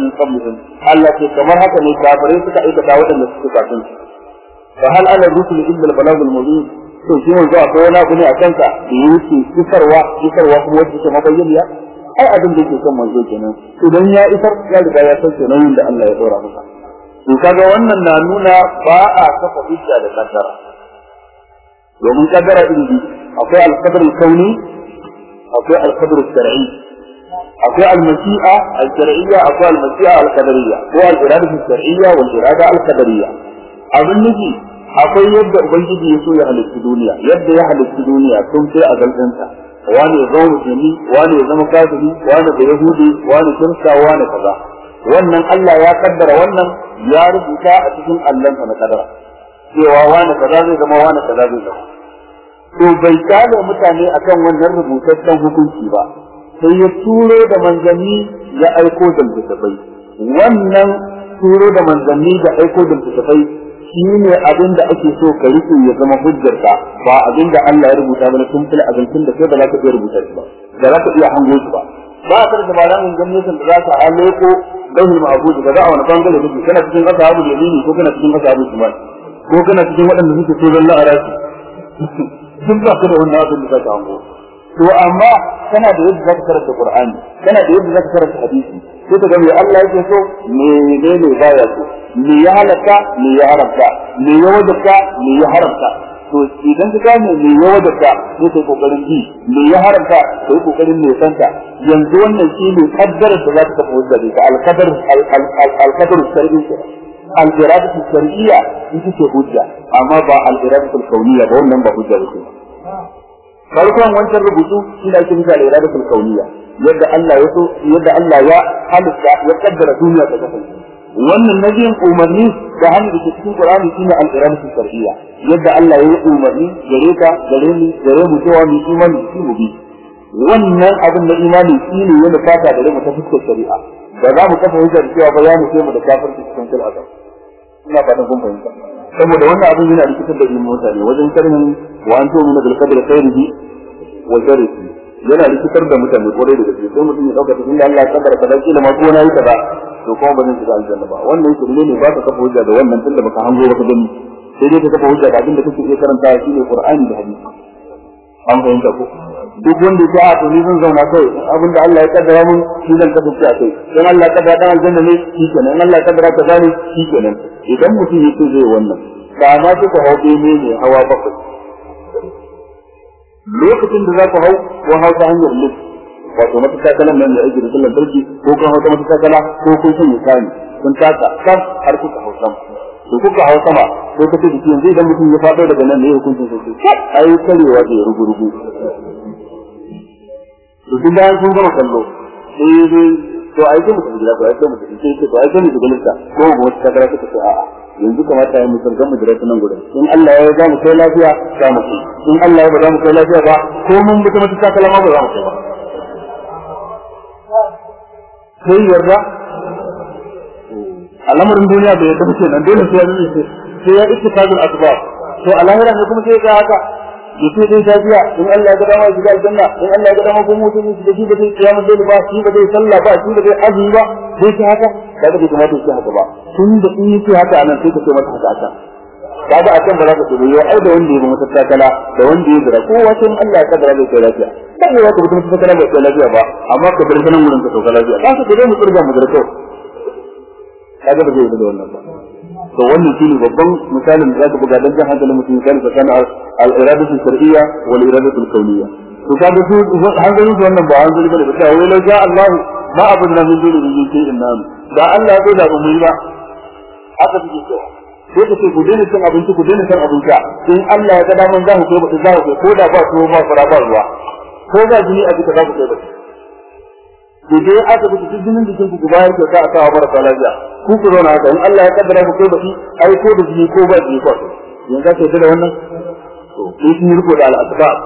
Min qablihim. Allah ce kamar haka ne kafirai suka aikata waɗanda suka kafin su. Fa hal ala rusul illa al-balagh al-mubin to shi wanzu akwai wani abu ne a kanka da yake isarwa isarwa kuma wacce ke mabayyaniya? Ai abin da yake son manzo kenan idan ya isar ya riga ya sauke nauyin da Allah ya dora masa to kaga wannan na nuna ba a kafa hujja da kaddara domin kaddara iri biyu akwai al-qadr al-kauni akwai al-qadr al-shar'i akwai al-mashi'a al-shar'iyya akwai al-mashi'a al-qadariyya ko al-irada al-shar'iyya wal irada al-qadariyya abin nufi akwai yadda ubangiji ya so ya halitta duniya yadda ya halitta duniya tun sai a galɗinta wani ya zama musulmi wani ya zama kafiri wani da yahudi wani kirista wani kaza. Wannan Allah ya kaddara wannan ya rubuta a cikin Allahnsa na kadara cewa wani kaza zai zama wani kaza zai zama. To bai ƙyale mutane akan wannan rubutaccen hukunci ba. Sai ya turo da manzanni ya aiko da wannan turo da manzanni da aiko da shi ne abin da ake so ka rike ya zama hujjarka ba abin da Allah ya rubuta ba na tun fil abincin da sai ba za ka iya rubuta shi ba da za ka iya hango shi ba ba a da malamin gwamnatin da za ka haleko dauhul ma'bud da za wani bangare kake kana cikin ashabu yamini ko kana cikin ashabu shimal ko kana cikin waɗanda suke so zalla a rashi sun ba ka da wannan abin da za hango to amma kana da yadda za ka karanta qur'ani kana da yadda za ka karanta hadisi sai ka ga me Allah yake so menene baya so me ya halaka me ya haramta me ya wajabta me ya haramta. To idan ka gane me ya wajabta sai kai ƙoƙarin bi me ya haramta kai ƙoƙarin ne santa yanzu wannan shi ne kaddara da za ka tafi hujja da ita al-qadar al-qadar shar'i al-iradatu shar'iyya ita hujja amma ba al-iradatu kauniyya ba wannan ba hujja ba farkon wancan rubutu shi ne ake nufi al-iradatu kauniyya yadda Allah ya so yadda Allah ya halitta ya kaddara duniya ta kasance. Wannan nabiyin umarni da hannu da cikin Qur'ani shine al-iradatu shar'iyya yadda Allah ya umarni gare ka gare ni gare mu cewa mu imani shi mu bi. Wannan abin na imani shine yana fata da mu ta fuskar shari'a. Da za mu kafa hujjar cewa bayani sai mu da kafirci cikin azab ina fatan kun fahimta. Saboda wannan abin yana rikitar da ilimin wajen karnin wa an tu'minu bil qadri khairihi wa sharrihi da mutane ƙwarai da gaske sai mutum ya ɗauka cikin da Allah ya kaddara kaza kila ma na yi kaza to kuma ba zan shiga aljanna ba wannan shirme ne ba ka kafa hujja da wannan tunda baka hango baka gani sai dai ka kafa hujja da abin da kake iya karanta shine Qur'ani da hadisi an fahimta ko duk wanda ya a to ni zan zauna kai abin da Allah ya kaddara mun shi zan kasance a kai dan Allah ya kaddara dan aljanna ne shi kenan Allah ya kaddara kaza ne shi kenan idan mutum yake zai wannan da ma hau bene ne hawa bakwai lokacin da za ku hau ko hau ta hanyar lift wato matakakalan nan da ake da sallan sarki ko kun hau ta matakakala ko kun sanya sani kun taka sam har kuka hau sama. To kuka hau sama ko kace da yanzu idan mutum ya fado daga nan ne hukuncin sai ai karewa da rugu rugu to duk bayan kun gama kallo sai to ai sai mutum gida ko ai sai mutum sai to ai sai mutum lissa ko mu wata takara ta a'a. Yanzu kamata ya mutum ga mu jira nan gurin. In Allah ya ga mu kai lafiya za mu kai in Allah ya ba mu kai lafiya ba ko mun bi ta mata takala ma ba za mu kai ba. Sai yarda? Al'amarin duniya bai yadda muke nan dole sai ya nuna sai ya ittifaqul asbab to a lahira ne kuma sai ga haka. Ya ce dai tafiya in Allah ya ga dama shiga aljanna in Allah ya ga dama kuma mutum da shi da zai kiyama dole ba shi da sallah ba shi da zai azumi ba sai ta haka? Kaga bai kamata shi haka ba. Tun da in ya ce haka a nan sai ka ce masa haka haka kaga akan ba za ka tsoro ai da wanda ya mata takala da wanda ya zira ko wace in Allah ya kaddara zai kai lafiya. Dan ya ka mutum takala bai kai lafiya ba amma ka bar sanan gurin ka sauka lafiya. Ka ka dai mu tsirga mu zira kaga ba zai yi da wannan ba. To wannan shine babban misalin da zaka buga dan jan hankalin mutum kan tsakanin al-iradatu shar'iyya wal iradatu kauniyya. To kaga su hankalin su wannan ba hanzari ba ne ba. Sai wai ja Allah ma abun nan dole ne ke inna da Allah ya da mu yi ba. Haka suke cewa. Sai ka ce ku daina cin abinci ku daina cin abinci. In Allah ya ga daman za ku ba za ku ko da ba tuwo ba fara ba ruwa. Ko ba jini a jika za ku ba. Dai aka bi duk jinin jikin ku bayar kyauta a kawo marasa lafiya. Ku ku zauna haka in Allah ya kaddara ku kai baki ai ko da jini ko ba jini ko yanzu ka da wannan? To sai sun riko da al'asbab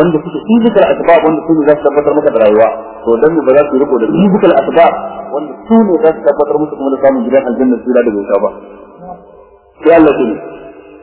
wanda suke physical asbab wanda su za su tabbatar maka da rayuwa. To dan ba za su riko da physical asbab wanda su ne za su tabbatar musu kuma da samun gidan aljanna su da bauta ba? Sai Allah ya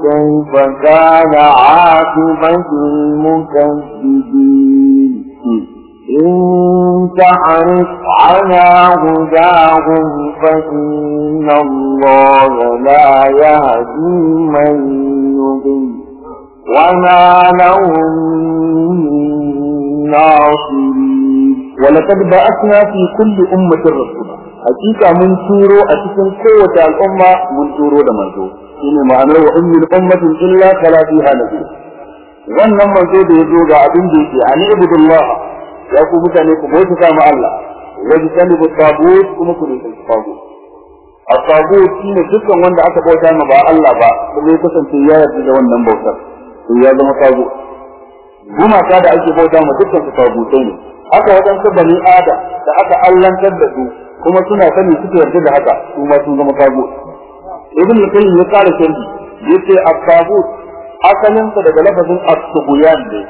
كيف كان عاقبة المكذبين إن تحرص على هداهم فإن الله لا يهدي من يضل وما لهم من ناصرين ولقد بعثنا في كل أمة رسولا hakika mun turo a cikin kowace al'umma mun turo da manzo shine ma'anar wa ummul ummatin illa kala fiha nabi wannan manzo da ya zo ga abin da yake ani ibudullah ya ku mutane ku bauta ma Allah wajen sani bu tagut kuma ku ne tagut. A tagut shine dukkan wanda aka bauta ma ba Allah ba kuma ya kasance ya yarda da wannan bautar to ya zama tagut. Gumaka da ake bauta ma dukkan su tagutai ne. Haka waɗansu bani adam da aka allantar da su kuma suna sani suka yarda da haka su ma sun zama tagut. Ibn al-qayyim ya kara sharhi yace at-tagut asalin sa daga lafazin at-tughyan ne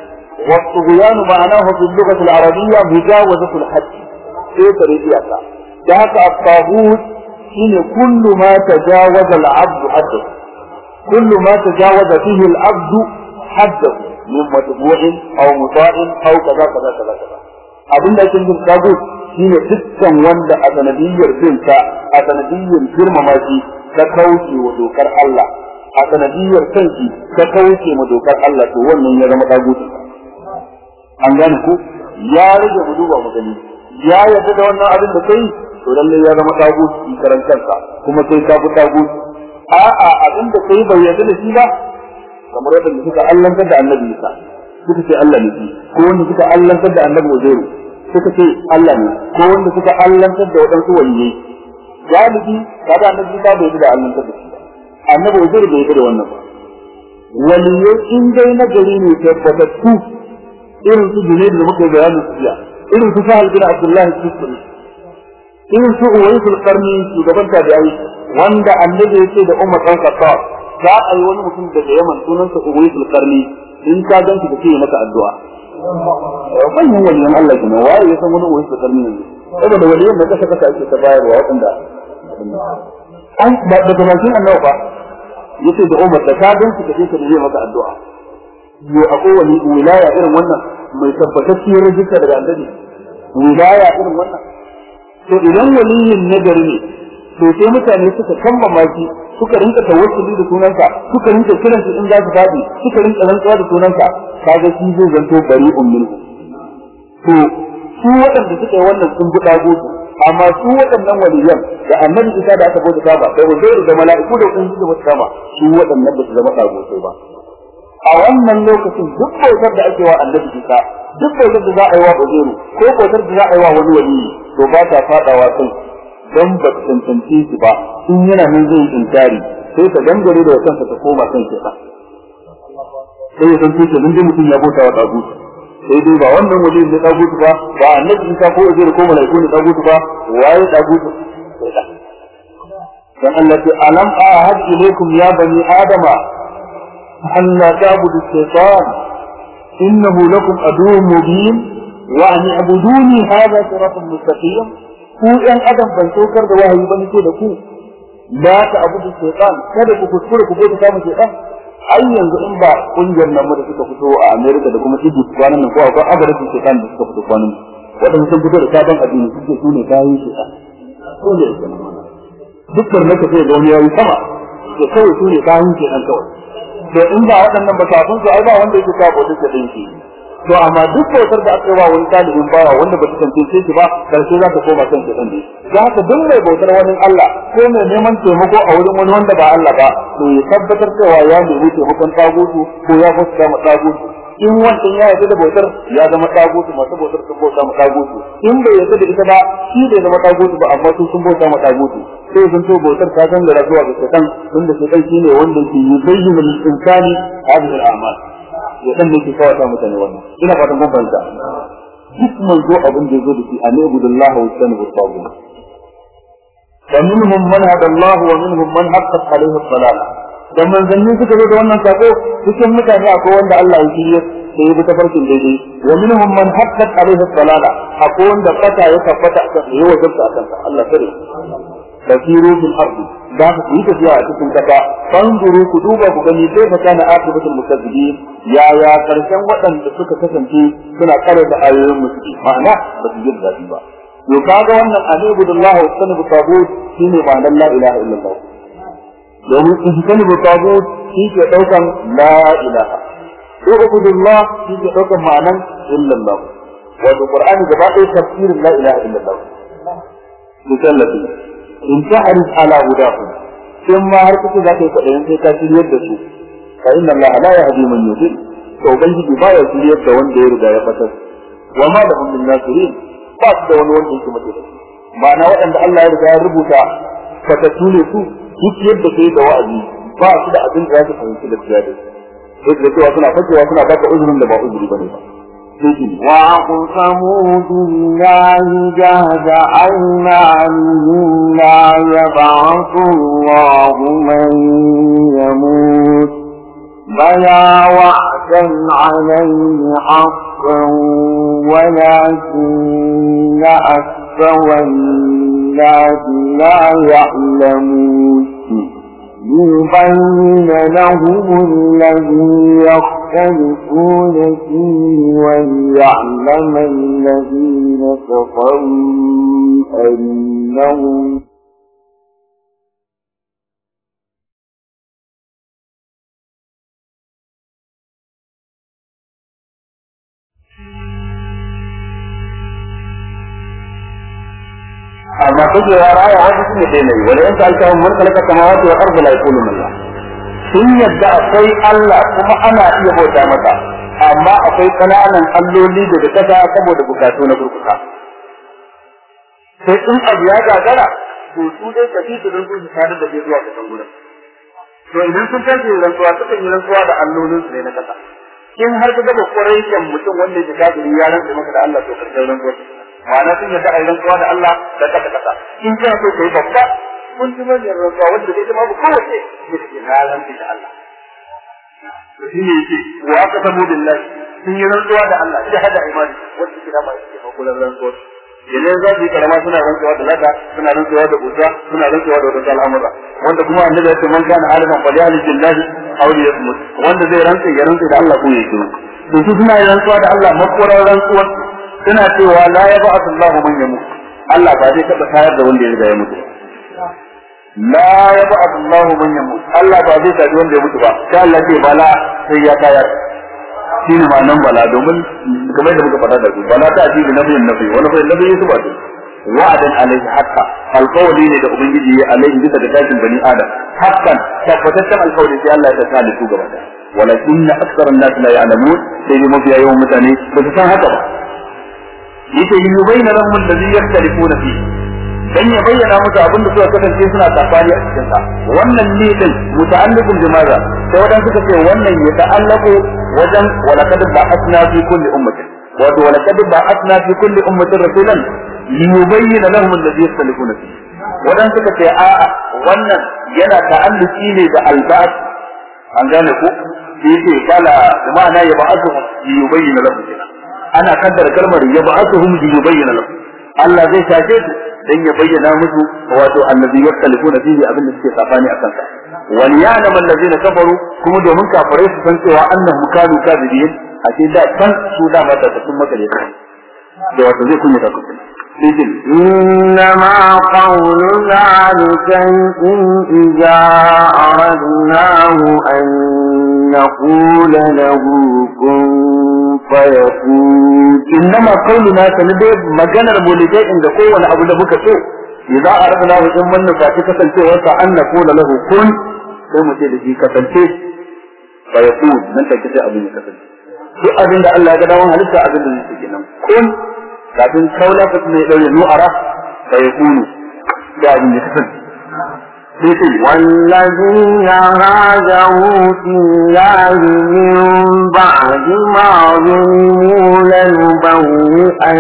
wa at-tughyan ma'anahu fi al-lughah al-arabiyya mujawazatu al-hadd sai tare iyaka da haka at-tagut shine kullu ma tajawaza al-'abd haddahu kullu ma tajawaza fihi al-'abd haddahu min matbu'in aw muta'in aw kaza kaza kaza kaza abin da ake yin tagut shine dukkan wanda a sanadiyyar binta a sanadiyyar girmama shi ka kauce wa dokar Allah. A sanadiyyar kanki ka kauce wa dokar Allah to wannan ya zama tagutu an gane ku? Ya rage mu duba mu gani. Ya yarda da wannan abin da kai to lalle ya zama tagutu ki kuma kai ka bi tagutu a'a abin da kai bai yarda da shi ba kamar yadda suka allantar da annabi Isa. Suka ce Allah ne ko wanda suka allantar da annabi Uzairu. Suka ce Allah ne. Ko wanda suka allantar da waɗansu waliyai. Galibi kaga annabi ta bai da allantar da shi ba. Annabi Uzairu bai da wannan ba. Waliyai in dai na gari ne tabbatattu irin su Junaid da muka bayani su jiya irin su Sahal bin Abdullah al-Sufri irin su Uwais al-Qarni shugaban tabi'ai wanda annabi ya ce da Umar dan Khattab za a yi wani mutum daga Yaman sunansa Uwais al-Qarni in ka ganci da ce maka addu'a. Manyan waliyan Allah ke nan waye ya san wani Uwais al-Qarni ne saboda waliyan da kasa kasa ake ta bayarwa waɗanda an da daga bakin ba. Yace da Umar da ka ganci ce ka yi maka addu'a. Yo akwai wani wilaya irin wannan mai tabbatacciyar rajista daga annabi. Wilaya irin wannan. To idan waliyin nagari ne to sai mutane suka suka rinka tawassuli da sunansa suka rinka kiran in za su faɗi suka rinka rantsuwa da sunansa kaga shi zai zanto bari ummin to su waɗanda suka yi wannan sun buɗa gosu amma su waɗannan waliyan da annabi isa da aka bauta kama da uzairu da mala'iku da kun suka bauta kama su waɗannan ba su zama tagosai ba. A wannan lokacin duk bautar da ake wa annabi isa duk bautar da za a yi wa uzairu ko bautar da za a yi wa wani waliyi to ba ta fadawa kai don ba ta tantance shi ba in yana nan zai inkari sai ta gangare da kansa ta koma kan shi sai ya mun ji mutum ya bauta wa tagut sai dai ba wannan waje ne tagut ba ba annabi Isa ko waje ko malaiku ne tagut ba waye tagut dan Allah ce alam ahad ilaykum ya bani adama an la ta'budu shaytan innahu lakum aduwwun mubin wa an i'buduni hadha siratun mustaqim ku ɗan adam ban saukar da wahayi ba nake da ku la ta abu da shaytan kada ku kuskure ku bauta kama shaytan ai yanzu in ba ƙungiyar nan da suka fito a America da kuma Egypt kwanan nan ko akwai agarin shaytan da suka fito kwanan nan. Wadanda sun fito da sabon addini suke su ne kayan shaytan ko ne dukkan naka sai ga wani yayi sama. To kawai su ne kayan shaytan kawai. To in ba waɗannan ba kafin su ai ba wanda yake kawo da shi. To amma duk bautar da aka yi wa wani talibin bawa wanda ba ta tantance shi ba ƙarshe za ta koma kan shi ne. Za haka duk mai bautar wani Allah ko mai neman taimako a wurin wani wanda ba Allah ba to ya tabbatar cewa ya nemi taimakon tagutu ko ya fuska ma tagutu in wancan ya yarda da bautar ya zama tagutu masu bautar sun bauta ma tagutu in bai yarda da ita ba shi bai zama tagutu ba amma su sun bauta ma tagutu sai sun to bautar ta gangara zuwa ga shaitan tunda shaitan shine wanda ke yubayyinu lil insani hadhihi al-a'mal. Ya san me ke ƙawata mutane wannan. Ina fatan kun fahimta. Duk manzo abin da ya zo da shi an ibudullah wa sanu tabu wa minhum man hada Allah wa minhum man haqqat alayhi as-salat dan manzanni suka zo da wannan sako cikin mutane akwai wanda Allah ya shirye da ya bi ta farkin daidai. Wa minhum man haqqat alayhi as-salat akwai wanda fata ya tabbata ya wajabta akan Allah kare tasiru fil ardi da ku yi tafiya a cikin kasa fanzuru ku duba ku gani sai fa kana akibatul mukazzibin. Ya ya ƙarshen waɗanda suka kasance suna kare da ayoyin musulmi ma'ana ba su yi zafi ba. To kaga wannan alibudullah wa sanabu tabut shine ma'anar la ilaha illallah. Domin ijtanibu tabut shi ke ɗaukan la ilaha. Ubudullah shi ke ɗaukan illallah. Wato qur'ani gaba ɗaya tafsirin la ilaha illallah. In ta'rif ala hudahu in ma har kuka za ka yi kwaɗayin sai ka shiryar da su fa inna Allah la yahdi man yudil to ubangiji ba ya shiryar da wanda ya riga ya fatar wa ma lahum min nasirin ba su da wani wanda yake mace da ma'ana waɗanda Allah ya riga ya rubuta fatattu ne su duk yadda kai da wa'azi ba su da abin da za su fahimci da su duk da cewa suna fakewa suna baka uzurin da ba uzuri bane ba وأقسموا بالله جهد أيمانهم لا يبعث الله من يموت بلى وعدا عليه حقا ولكن أكثر الناس لا يعلمون. ليبين لهم الذي يختلفون فيه وليعلم الذين كفروا أنهم أما تجي وراء هذا اسم ديني ولئن سألتهم من خلق السماوات والأرض لا يقولون الله. Sun yadda akwai Allah kuma ana iya bauta masa amma akwai ƙananan alloli daga kasa saboda bukatu na kurkusa sai in abu ya gagara to su dai tafi su don su tare da zuwa ga can gurin. To idan sun tashi rantsuwa sukan yi rantsuwa da allolin su ne na kasa in har ka gaba ƙwarai mutum wanda ya kafiri ya rantsa maka da Allah to ƙarshen rantsuwa. Ma'ana sun yadda a yi rantsuwa da Allah da kasa kasa in kana so ka yi babba kun ji manyan rantsuwa wanda zai zama kowace ya ce na rantsi da Allah. To shi ne yake wa aka samu billahi sun yi rantsuwa da Allah da hada imani wanda kira ma yake makulan rantsuwa yanzu za su yi karama suna rantsuwa da lada suna rantsuwa da usa suna rantsuwa da wata al'amura. Wanda kuma annabi ya ce man kana aliman falyali billahi aw liyasmut wanda zai rantsa ya rantsa da Allah ko ya shiru. To su suna yin rantsuwa da Allah makulan rantsuwa suna cewa la ya ba'athu Allahu man yamut. Allah ba zai taba tayar da wanda ya riga ya mutu la ya ba'athu Allahu man yamut. Allah ba zai tafi wanda ya mutu ba. Sai Allah ce bala sai ya tayar. Shi ne bala domin kamar da muka faɗa da su bala ta ajibi nafiyin nafi wani fa nafi su ba wa'adan alaihi haqqa alqawli ne da ubangiji ya alaihi bisa da tashin bani adam. Haqqan tabbataccen alqawli sai Allah ya ta da su gaba da walakin aktharun nas la ya'lamun. Sai ne mafiya yawan mutane ba su san haka ba. Yake yubayna lahum alladhi yakhtalifuna fi dan ya bayyana musu abin da suka kasance suna tafani a cikin sa wannan ne din muta'alliqun bi maza sai wadan suka ce wannan ya ta'allaqu wajen walaqad ba'athna fi kulli ummatin. Wato walaqad ba'athna fi kulli ummatin rasulan liyubayyana lahum alladhi yakhtalifuna fi wadan suka ce a'a wannan yana ta'alluqi ne da alba'at an gane ko yake kala ma'ana ya ba'athu liyubayyana lahum. Ana kaddara kalmar ya ba'athuhum li yubayyana lahum. Allah zai tace su. Dan ya bayyana musu wato allazi yaktalifuna fihi abin da suke safani a kansa. Wal ya'lam allazina kafaru kuma domin kafirai su san cewa annahum kanu kadibin a ce da kan su da mata sun makare. Da wato zai kunya ta kunya إنما قولنا لشيء إذا أردناه أن نقول له كن فيكون. إنما قولنا سندي مجانا مولدين عند قوة أبو لبك سوء. إذا أردناه إن من نفاتي كسلتي أن نقول له كن. fa ya ku nan take sai abin ya kasance duk abin da Allah ya ga dawon halitta abin kafin kaula ka nu'ara fa ya abin ya kasance والذين هاجروا في الله من بعد ما ظلموا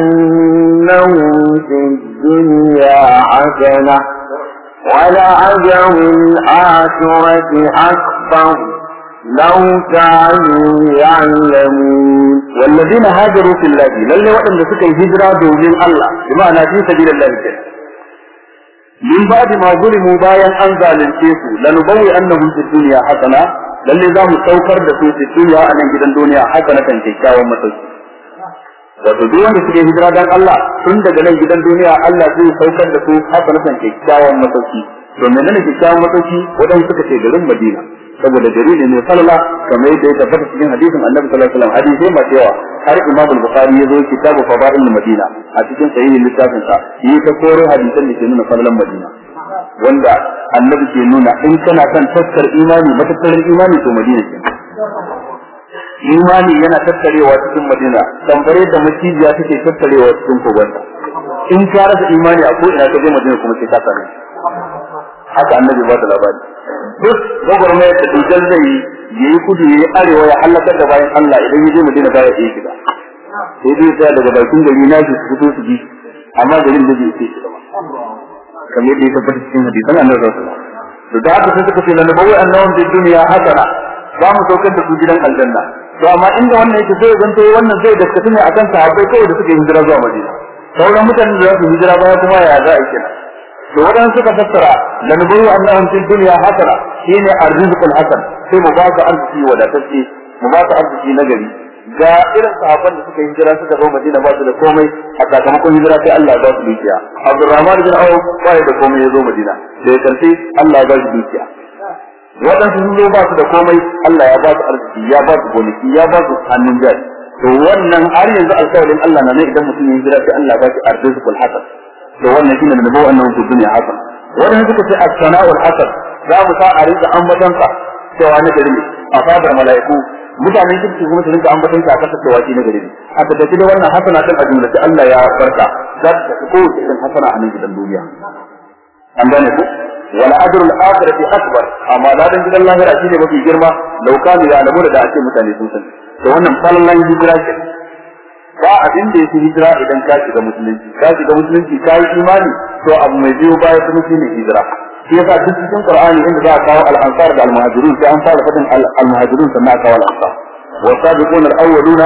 لنبوئنهم في الدنيا حسنة ولأجر الآخرة أكبر لو كانوا يعلمون والذين هاجروا في الله لن وأن سكي هجرة دون الله بمعنى في سبيل الله كده من بعد ما ظلموا bayan an zalunce su lanubawi annahum fi dunya hasana lalle za mu saukar da su fi dunya a nan gidan duniya hasana kan kyakkyawan masauki wato duk wanda suke hijira dan Allah tun daga nan gidan duniya Allah zai saukar da su hasana kan kyakkyawan masauki to menene kyakkyawan masauki wadanda suka ce garin Madina saboda gari ne mai falala kamar yadda ya tabbata cikin hadisin Annabi sallallahu alaihi wasallam hadisi masu yawa. Har Imam al-Bukhari ya zo kitabu fadail Madina a cikin sahihin littafin sa yi ta koro hadisan da ke nuna fadalan Madina. Wanda annabi ke nuna in kana son taskar imani matattarar imani to Madina ke. Imani yana tattarewa cikin Madina tambare da macijiya take tattarewa cikin kogonta. In ka rasa imani a ko ina ka je Madina kuma sai ka haka annabi ba da labari. Duk gwagwarmayar da dukkan zai yi ya yi kudu ya yi arewa ya halakar da bayan Allah idan ya je sai dai tsaya daga bakin gari na su fito su bi amma garin da zai shiga ba. Kamar yadda ya tabbata cikin da suka ce dunya hasana za mu saukar da su gidan aljanna. To amma inda wannan yake sai zanto wannan zai gaskata ne akan sahabbai kawai da suka hijira zuwa Madina. Sauran mutanen da za su hijira baya kuma ya za a kenan? Da waɗansu suka fassara da nubuwa annahum fi dunya hasana. Shine arrizqul hasan. Sai mu ba ka arziki wadatacce mu ba ka arziki na gari. Ga irin sahabban da suka hijira suka zo Madina ba su da komai a sakamakon hijira sai Allah ya ba su dukiya. Abdurrahman bin Auf ba da komai ya zo Madina. Da ƙarshe Allah ya ba shi dukiya. Waɗansu sun zo ba su da komai Allah ya ba su arziki ya ba su gonaki ya ba su hannun jari. To wannan har yanzu alƙawarin Allah na ne idan mutum ya hijira sai Allah ba shi arrizqul hasan. To wannan shine da nabawa annahu fi dunya hasan wannan suka ce as-sana'ul hasan za mu sa a rinka ambaton sa cewa na gari a fadar mala'iku. Mutanen kirki kuma su rinka ambaton sa a kasa cewa shi na gari ne. A tattace da wannan hasana din a jumlace Allah ya barka. Za ta tafi kowace hasana a nan gidan duniya. An gane ku? Wal ajru al akhirati akbar. Amma ladan gidan lahira shine mafi girma. Law kanu ya'lamu da ake mutane sun san to wannan fallan hijira ke ba abin da yake hijira idan ka shiga musulunci ka shiga musulunci ka yi imani to abu mai biyo baya kuma shine hijira shi yasa duk cikin qur'ani inda za a kawo al-ansar da al-muhajirun sai an fara fadin al-muhajirun sannan a kawo al-ansar والسابقون الأولون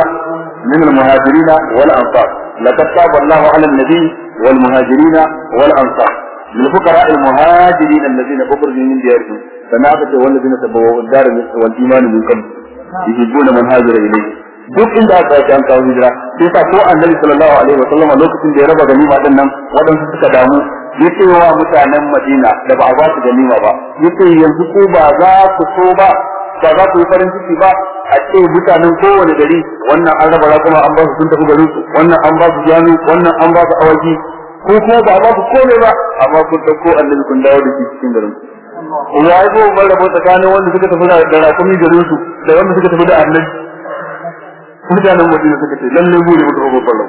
من المهاجرين والأنصار لقد تاب الله على النبي والمهاجرين والأنصار للفقراء المهاجرين الذين أخرجوا من ديارهم فنابت والذين تبوأوا الدار والإيمان من قبل يحبون من هاجر إليه duk inda aka yi an kawo hijira. Sai sa ko annabi sallallahu alaihi wa sallam lokacin da ya raba ganima ɗin nan waɗansu suka damu. Yace wa mutanen Madina da ba a ba su ganima ba. Yace yanzu ko ba za ku so ba ba za ku yi farin ciki ba a ce mutanen kowane gari wannan an raba kuma an ba su sun tafi garin su wannan an ba su jami wannan an ba su awaki. Ko kuma ba ba su komai ba amma kun ɗauko annabi kun dawo da shi cikin garin. Ya yi zo ban rabo tsakanin wanda suka tafi da rakumi garin su da wanda suka tafi da annabi? Mutanen Madina suka ce lalle mu ne mutum babban rabo.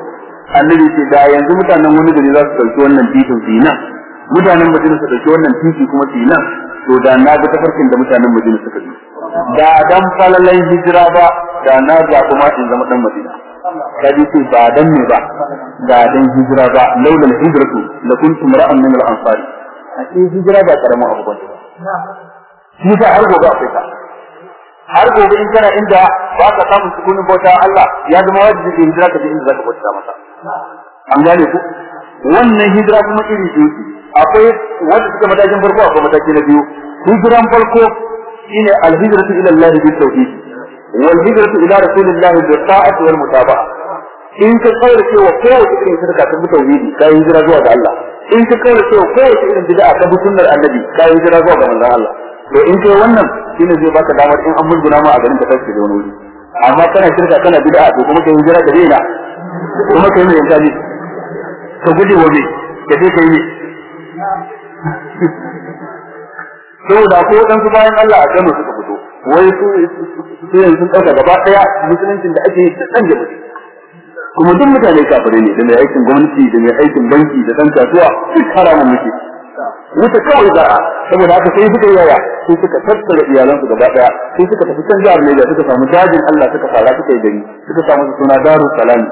Annabi ce da yanzu mutanen wani gari za su ɗauki wannan titin su yi nan. Mutanen Madina su ɗauki wannan titi kuma su nan. To da na ga tafarkin da mutanen Madina suka bi. Da dan falalan hijira ba da na ga kuma in zama dan Madina. Kaji ce ba dan ne ba da dan hijira ba laulal hijratu la kuntum ra'an min al-ansari. A ce hijira ba ƙaramin abu ba ne shi sa har gobe akwai ta. Har gobe in kana inda ba ka samu sukunin bauta Allah ya zama wajibi ka hijira ka inda zaka bauta masa. An gane ku? Wannan hijira kuma iri biyu akwai wanda suka matakin farko akwai mataki na biyu. Hijiran farko shine al-hijratu ila Allah bi tawhid wal hijratu ila rasulillah bi ta'ati wal mutaba'a. In ka kaura cewa kowace irin shirka ta bi tauhidi ka hijira zuwa ga Allah. In ka kaura cewa kowace irin bid'a ta bi sunnar annabi ka hijira zuwa ga manzon Allah. To in kai wannan shine zai baka damar in an musguna ma a garin ka tashi da wani wuri. Amma kana shirka kana bid'a to kuma kai hijira ka daina. Kuma kai mai yanka ne. Ka guje ka je kai ne saboda ko dan su bayan Allah a Kano suka fito. Wai su su yanzu ɗauka gaba ɗaya musuluncin da ake yi dan jabi kuma duk mutane kafirai ne da mai aikin gwamnati da mai aikin banki da dan kasuwa duk haramun muke. Wuta kawai za a. Saboda haka sai suka yaya. Sai suka tattara iyalansu gaba ɗaya sai suka tafi can jihar Niger suka samu dajin Allah suka fara suka yi gari. Suka samu suna Darus Salam.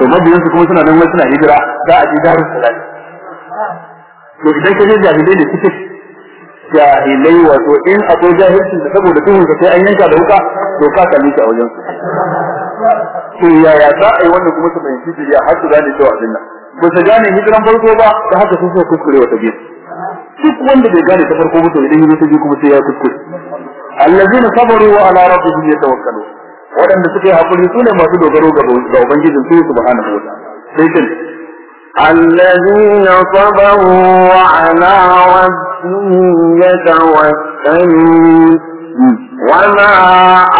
To mabiyansu kuma suna nan suna hijira. Za a je Darus Salam. To idan ka je jahilai ne suke. Jahilai wato in akwai jahilcin da saboda tuhun ka sai an yanka da wuka to ka kalli shi a wajen su to yaya za a yi wannan kuma su fahimci shirya har su gane cewa abin nan. Ba su gane hijiran farko ba da haka sun so kuskure wata biyu duk wanda bai gane ta farko to idan yi ta biyu kuma sai ya kuskure allazina sabaru wa ala rabbihim yatawakkalun waɗanda suka yi hakuri su ne masu dogaro ga ubangijin su subhanahu wa ta'ala sai kin الذين صبروا وعلى ربهم يتوكلون وما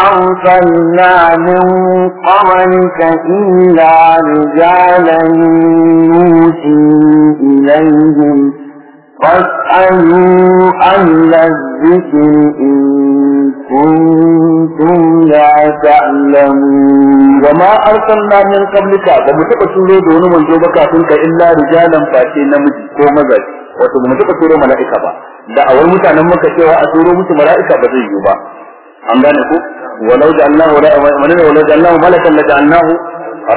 أرسلنا من قبلك إلا رجالا نوحي إليهم فاسألوا أهل الذكر إن كنتم لا تعلمون وما أرسلنا من قبلك بمتبع سورة دون من جوبك أتنك إلا رجالا فاتي نمجي كو مزاج wato ba mu taɓa turo mala'ika ba da awar mutanen maka cewa a turo musu mala'ika ba zai yiwu ba an gane ku walau ja'alnahu la manana walau ja'alnahu malakan la ja'alnahu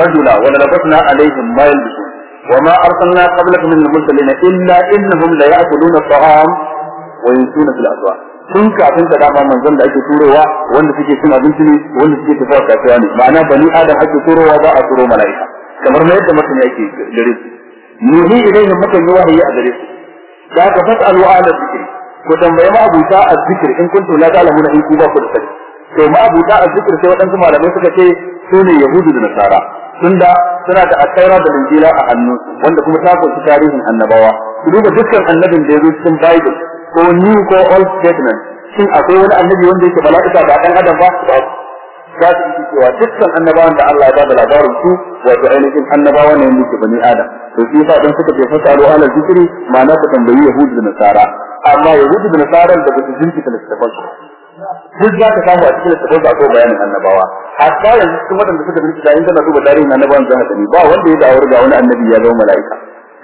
rajula wa la labasna alaihim ma yalbisun وما أرسلنا قبلك من المرسلين إلا إنهم ليأكلون الطعام وينسون في الأسواق sun kafin ka dama manzon da ake turowa wanda suke cin abinci ne wanda suke tafiya kasuwa ne ma'ana bani adam ake turowa ba a turo mala'ika kamar ma yadda mutum yake gare su nuhi ilaihim mukan yi wahayi a gare su Da ka fas'alu ala dhikri ku tambaye ma abuta azzikr in kuntum la ta'lamuna in ku ba ku da sani. To ma abuta azzikr sai wadansu malamai suka ce su ne yahudu da nasara. Tunda suna da attaura da linjila a hannu wanda kuma ta ƙunshi tarihin annabawa. Ku duba dukkan annabin da ya zo cikin bible ko new ko old statement shin akwai wani annabi wanda yake mala'ika ba dan adam ba. Za su yi cewa dukkan annabawan da Allah ya ba da labarin su wato ainihin annabawa ne yake bani adam. To shi yasa dan suka ce fasalu ala zikri ma'ana ku tambayi yahudu da nasara. Amma yahudu da nasara da ba su jinkita littafan su. Duk za ka samu a cikin littafin su akwai bayanin annabawa. Hatta yanzu cikin waɗanda suka bincika in kana duba tarihin annabawan za ka gani ba wanda ya da'awar ga wani annabi ya zama mala'ika.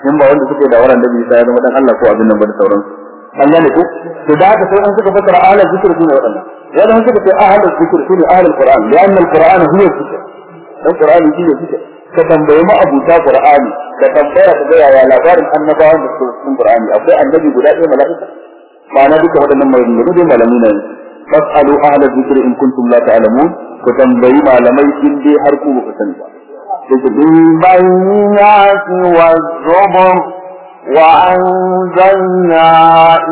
In ba wanda suke da'awar annabi ya zama dan Allah ko abin nan ba da sauransu. An gane ko to da haka sai an suka fassara ala zikr su ne waɗannan. ولا هكذا أهل الذكر سنة أهل القرآن لأن القرآن هو الذكر. القرآن هو الذكر. كتنبيه ما أبو تا قرآن كتنبيه تبيه يا لابار النبا من القرآن أبدا النبي قد أدعي ملائكة. معنى ذلك هذا لما ينبغي ملمين فاسألوا أهل الذكر إن كنتم لا تعلمون. كتنبيه ملامين إن دي حركوا وكتنبيه بالبينات والزبر. وأنزلنا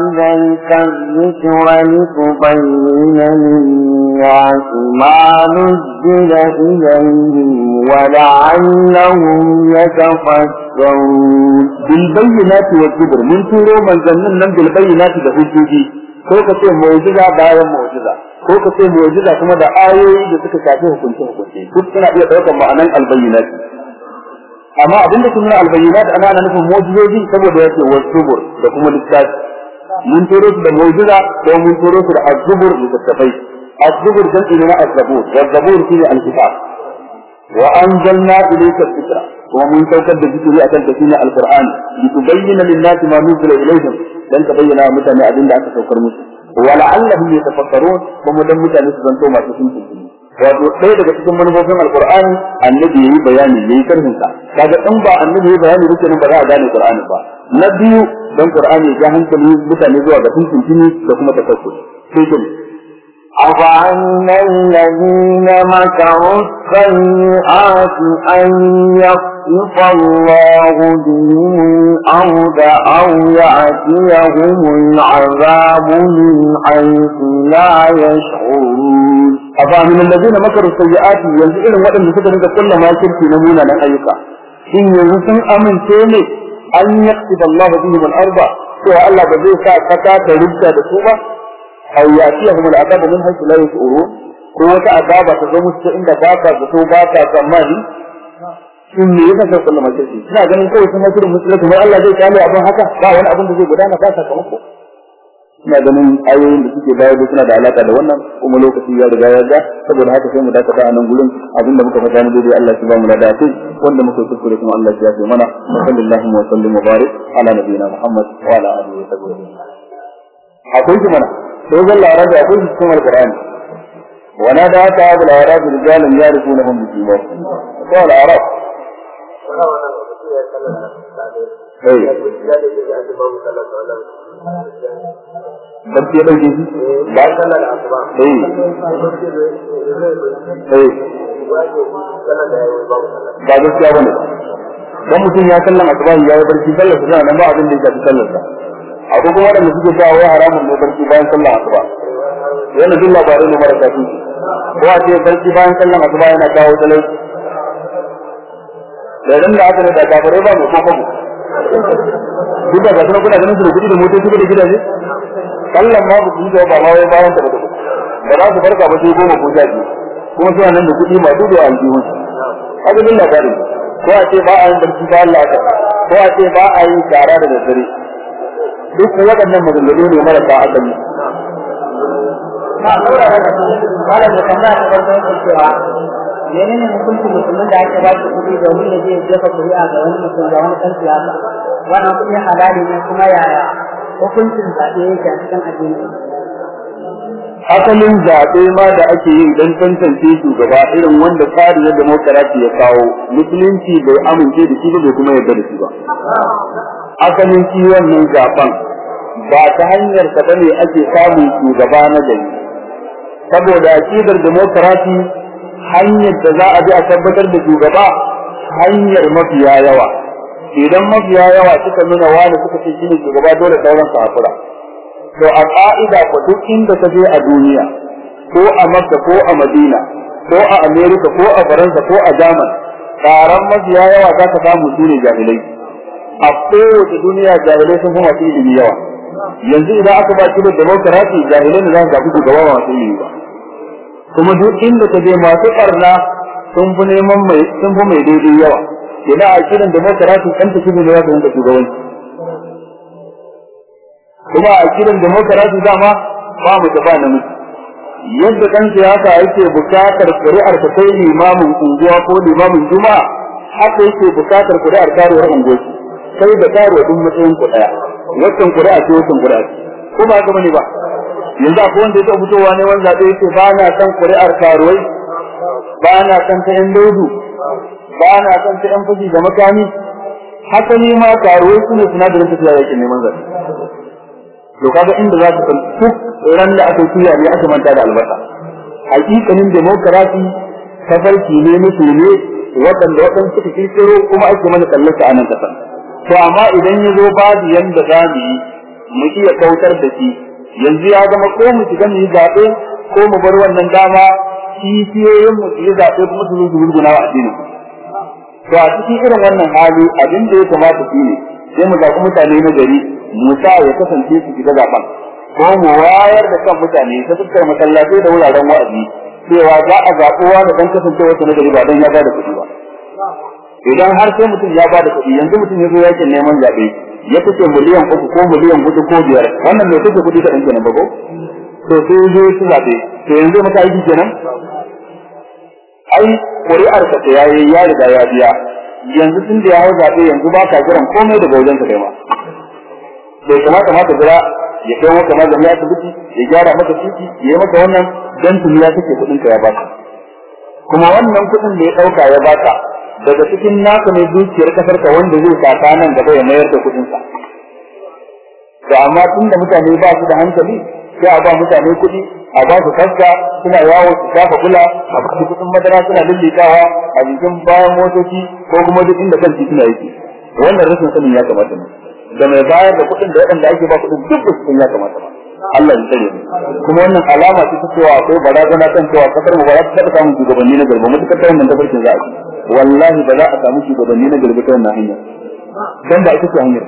إليك الذكر لتبين للناس ما نزل إليهم ولعلهم يتفكرون بالبينات والزبر من تورو من ظنن بالبينات da hujjoji ko ka ce mu'jiza bayan mu'jiza ko ka ce mu'jiza kuma da ayoyi da suka shafi hukunce hukunce duk suna iya daukar ma'anan albayyinat amma abin da kuma albayyinat ana ana nufin mu'jizoji saboda yake wasubur da kuma littafi mun turo su da mu'jiza ko mun turo su da azubur littafai azubur dan ina azabur wa zabur shine alkitab wa anzalna ilayka dhikra wa mun saukar da zikiri akan tafsir alqur'ani litubayyana lin-nasi ma nuzila ilayhim dan ka bayyana mutane abin da aka saukar musu wa la'allahum yatafakkarun kuma dan mutane su zanto masu tuntuɓe wato ɗaya daga cikin manufofin alqur'ani annabi yayi bayani yayi ƙarfin sa. Kaga in ba annabi yayi bayani ba ba za a gane qur'ani ba. Na biyu dan qur'ani ya hankali mutane zuwa ga tuntuɓe da kuma tafakkuri sai أفعلنا الذين مكروا السيئات أن يخسف الله بهم الأرض أو يأتيهم العذاب من حيث لا يشعرون. أفمن الذين مكروا السيئات ينزل وأن يفتن كل ما كنت نمونا أيك إن ينسن أمن سيني أن يخسف الله بهم الأرض. سوى الله بذيسا فتا تربتا بسوبة aw yatihum al'adab min haythu la yash'urun ko wata azaba ta zo musu inda ba ka zato ba ka tsammani shin me yasa sai kullum ake ci suna ganin kawai sun mutu musulunci mai Allah zai ƙyale abin haka ba wani abin da zai gudana ba sakamako ina ganin ayoyin da suke bayar da suna da alaka da wannan kuma lokaci ya riga ya ga saboda haka sai mu dakata a nan gurin abin da muka faɗa mu dai Allah shi ba mu wanda muka kuskure kuma Allah mana sallallahu alaihi wa sallam wa barik Muhammad wa ala akwai shi mana dogon larabi akwai shi cikin alkur'ani wana da haka abu larabi rijalin ya rufu na hun biki ko al'arab Barci ya ɗauke shi? Ba a sallar asuba. Eh. Eh. Ba gaskiya ba ne. Mutum ya sallan asuba ya yi barci sallar su nan ba abin da ya shafi sallar sa. Akwai kuma wanda suke cewa wai haramun ne barci bayan sallar asuba. Yana jin labarai ne marasa tushe ko a ce barci bayan sallan asuba yana kawo talauci. Da idan da aka da kafirai ba mai koko duk da gasar kuna ganin su da kuɗi da motoci da gidaje? Sallan ma ba su yi ba ma wai bayan ta ba ba za su farka ba sai goma ko sha biyu. Kuma suna nan da kuɗi masu da aljihun haka bin labarin. Ko a ce ba a yin barci ba Allah ka ko a ce ba a yin shara da daddare. Duk waɗannan maganganu ne marasa asali. Malam da tambaya ta farko yake cewa menene hukuncin musulmin da ake ba shi kuɗi domin ya je ya jefa kuri'a ga wani mutum ga wani ɗan siyasa? Wannan kuɗi halali ne kuma yaya hukuncin zaɓe yake a cikin addini? Asalin zaɓe ma da ake yi don tantance shugaba irin wanda tsari na demokarasi ya kawo musulunci bai amince da shi ba bai kuma yarda da shi ba. Asalin shi wannan zaɓen ba ta hanyar ka ba ne ake samun shugaba na gari. Saboda akidar demokarasi hanyar da za a bi a tabbatar da shugaba hanyar mafiya yawa. Idan mafiya yawa suka nuna wani suka ce shine shugaba dole sauran su hakura to a ka'ida ko duk inda ka je a duniya ko a Makka ko a Madina ko a America ko a Faransa ko a Jaman taron mafiya yawa za ka samu su ne jahilai. A kowace duniya jahilai sun fi masu ilimi yawa. Yanzu idan aka ba shi da demokarasi jahilai ne za su zaɓi shugaba ba masu ilimi ba. Kuma duk inda ka je masu ɓarna sun fi neman mai sun fi mai daidai yawa. Idan a kiran demokarasi ɗan tafi ne za su rinka shugabanci. Kuma a kiran demokarasi dama ba mu ta ba namiji. Yadda ɗan siyasa yake buƙatar kuri'ar ta kai limamin unguwa ko limamin juma'a haka yake buƙatar kuri'ar karewar unguwarsu. Sai da karewa duk matsayin ku ɗaya wancan kuri'a ce wancan kuri'a ce ko ba haka ba ne ba? Yanzu akwai wanda ya taɓa fitowa ne wanda zaɓe yake ba na san kuri'ar karuwai ba na san ta ƴan daudu ba na san ta ƴan fashi da makami. Haka ne ma karuwai su ne sinadarin tafiya yake neman zaɓe. To kaga inda za ka san duk ran da aka tuya ne aka manta da albasa. Hakikanin demokarasi tafarki ne mutu ne waɗanda waɗanda suka kirkiro kuma ake mana kallon a nan ƙasar to amma idan ya zo babu yanda za mu yi mu iya kautar da shi. Yanzu ya zama ko mu shiga mu yi zaɓe ko mu bar wannan dama kishiyoyin mu su yi zaɓe kuma su zo gurguna wa to a cikin irin wannan hali abin da ya kamata shi ne sai mu zaɓi mutane na gari mu sa ya kasance su shiga zaɓen. Ko mu wayar da kan mutane ta fuskar masallatai da wuraren wa'azi cewa za a zaɓuwa da ɗan kasance wata na gari ba don ya ba da kuɗi ba. Idan har sai mutum ya ba da kuɗi yanzu mutum ya zo yaƙin neman zaɓe ya fice miliyan uku ko miliyan huɗu ko biyar wannan bai fice kuɗi kaɗan kenan ba ko? To sai ya zo ya zaɓe to yanzu maka aiki kenan? Ai ƙuri'ar ka ta yayi ya riga ya biya. Yanzu tun da ya hau zaɓe yanzu ba ka jiran komai daga wajen ka kai ma. Bai kamata ma ka jira ya kai maka magani ya asibiti ya gyara maka titi ya yi maka wannan dan tuni ya kake kuɗin ka ya baka. Kuma wannan kuɗin da ya ɗauka ya baka daga cikin naka ne dukiyar ƙasar ka wanda zai saka nan gaba ya mayar da kuɗin sa. Da amma tun da mutane ba su da hankali sai a ba mutane kuɗi a ba su kaska suna yawo su shafa kula a ba su kuɗin madara suna lullikawa a jikin bayan motoci ko kuma duk inda kan tituna yake. Wannan rashin sanin ya kamata ne. Da mai bayar da kuɗin da waɗanda ake ba kuɗin duk da ya kamata ba. Allah ya tsare mu. Kuma wannan alama ce ta cewa akwai barazana kan cewa ƙasar mu ba za ta taɓa samun shugabanni na garba mutukar ta wannan tafarkin za a ci wallahi ba za a samu shugabanni na garba ta wannan hanyar. Dan ba ita ce hanyar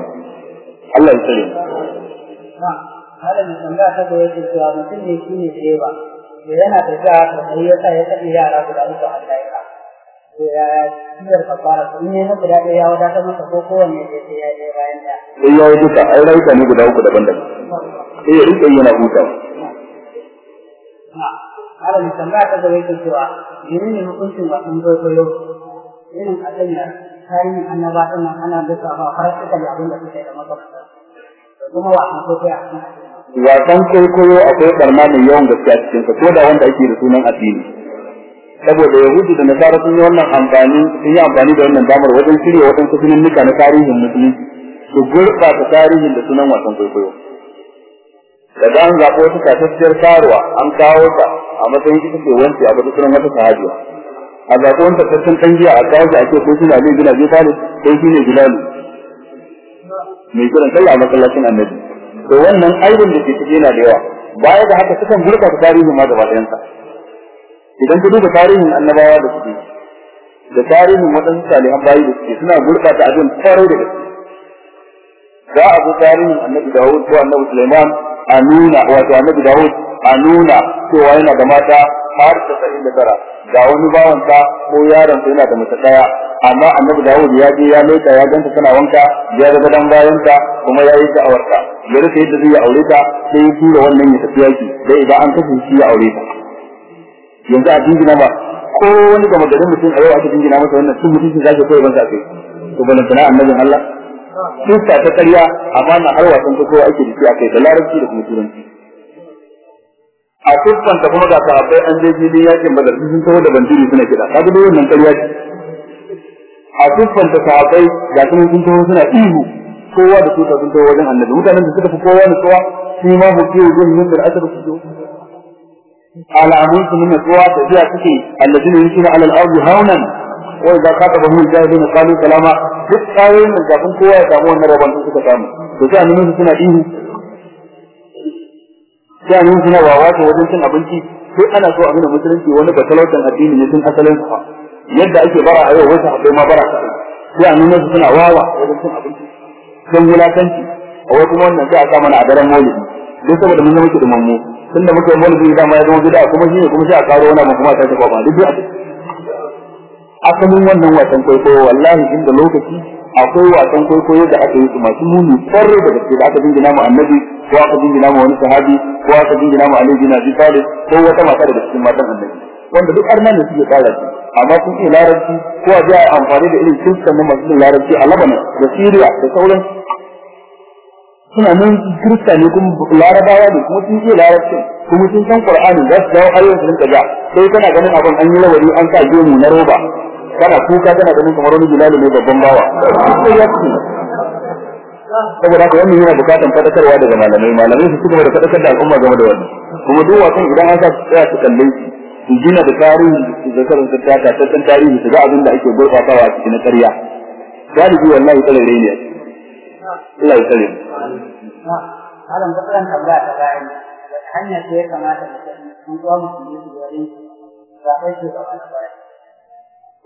Allah ya tsare mu. Malamin tambaya ta da yake cewa mutum ne shi ne direba da yana tafiya da sai ya sa ya tafi yara guda uku a laika to ya siyar kafara in ne na guda ɗaya ya wadatar masa ko kowanne ya sai ya je bayan ɗaya. Sai ya yi duka ai rayuka ne guda uku daban-daban. Sai ya riƙe yana hutawa malamin tambaya ta da yake cewa menene hukuncin wasan kwaikwayo? Irin a sanya tarihin annaba ɗin nan ana lissafa har suka yi abin da suka yi da makamantar da kuma wasan kwaikwayo a cikin wasan kwaikwayo akwai barna mai yawan gaskiya cikin sa ko da wanda ake da sunan addini. Saboda yahudu da nasara sun yi wannan amfani sun yi amfani da wannan damar wajen shirya waɗansu sunan na tarihin musulunci su gurɓata tarihin da sunan wasan kwaikwayo. Daga an zaɓo wata tatacciyar karuwa an kawo ta a matsayin ita ce wanci a wata sunan wata sahabiya a zaɓo wani tattaccen ɗan giya a kawo ta a ce ko shi na zai gina zai fara ko shi ne bilalu mai kiran sallah a masallacin annabi. To wannan aibin da ke ciki yana da yawa. Baya da haka sukan gurɓata tarihin ma gaba ɗayansa. Idan ka duba tarihin annabawa da suke da tarihin waɗansu salihan bayi da suke suna gurɓata abin ƙwarai da gaske. Za a zo tarihin annabi Dawud ko annabi Sulaiman a nuna wato annabi Dawud a nuna cewa yana da mata har tasa'in da tara. Ga wani bawansa ko yaron yana da mace ɗaya amma annabi Dawud ya je ya leka ya ganta tana wanka ya ga gadan bayanta kuma ya yi sha'awarta. Ya rasa yadda zai aure ta sai ya tura wannan ya tafi yaki dai idan an kashe shi ya aure ta. Yanzu a jingina ba ko wani gama garin mutum a yau aka jingina masa wannan sun mutunci zaki koyi ban sa kai. To bana tana annabin Allah. Kista ta ƙarya amma na har wasan ta kowa ake da shi akai da larabci da kuma turanci. A kuskanta kuma ga sahabbai an je filin yaƙin badar sun taho da bandiri suna kiɗa. Kaga dai wannan ƙarya ce. A kuskanta sahabbai ga sun sun taho suna ihu. Kowa da tuta sun taho wajen annabi. Mutanen da suka fi kowa da kowa shi ma mu kiyo zan yin da aka zo alamun su nuna kowa tafiya suke allazina yusuna alal ardi haunan wa idza khatabahum al-jahiluna qalu salama duk ayoyin da kafin kowa ya samu wannan rabon su suka samu. To sai annabi suna ihu. Sai annabi suna wawace wajen cin abinci. Sai ana so a nuna musulunci wani batalautan addini ne tun asalin sa. Yadda ake bara a yau wasu haɗe ma bara sai a nuna su suna wawa wajen cin abinci. Don wulakanci. A wasu wannan sai a sa mana a daren maulidi. Don saboda mun zama kidimammu tun da muka yi maulidi dama ya zama gida kuma shi ne kuma sai a karo wani abu kuma a sake kwaba duk asalin wannan wasan kwaikwayo wallahi inda lokaci akwai wasan kwaikwayo da aka yi su masu muni ƙwarai da gaske da aka jingina mu annabi ko aka jingina mu wani sahabi ko aka jingina mu Ali bin Abi Talib ko wata mata daga cikin matan annabi. Wanda duk arnan ne suke tsara shi amma sun iya larabci ko a a amfani da irin kristan na masu larabci a Lebanon da Syria da sauran suna nan kirista ne kuma larabawa ne kuma sun iya larabci kuma sun san Qur'ani za su dawo ayoyin su ja. Sai kana ganin abin an yi rawani an sa gemu na roba. Kana kuka kana ganin kamar wani bilal ne babban bawa. Saboda haka wannan yana bukatan fadakarwa daga malamai. Malamai su cigaba da fadakar da al'umma game da wannan. Kuma duk wasan idan an sa su tsaya su kalle su gina da tarihi su da karanta ta tattalin tarihi su ga abin da ake gurfatawa a cikin ƙarya. Galibi wallahi tsare ne Allah ya tsare Malam kusuran tambaya ta bayan hanya ce ya kamata mutum zuwa musulmi su gari zaɓen shugaba na bayan.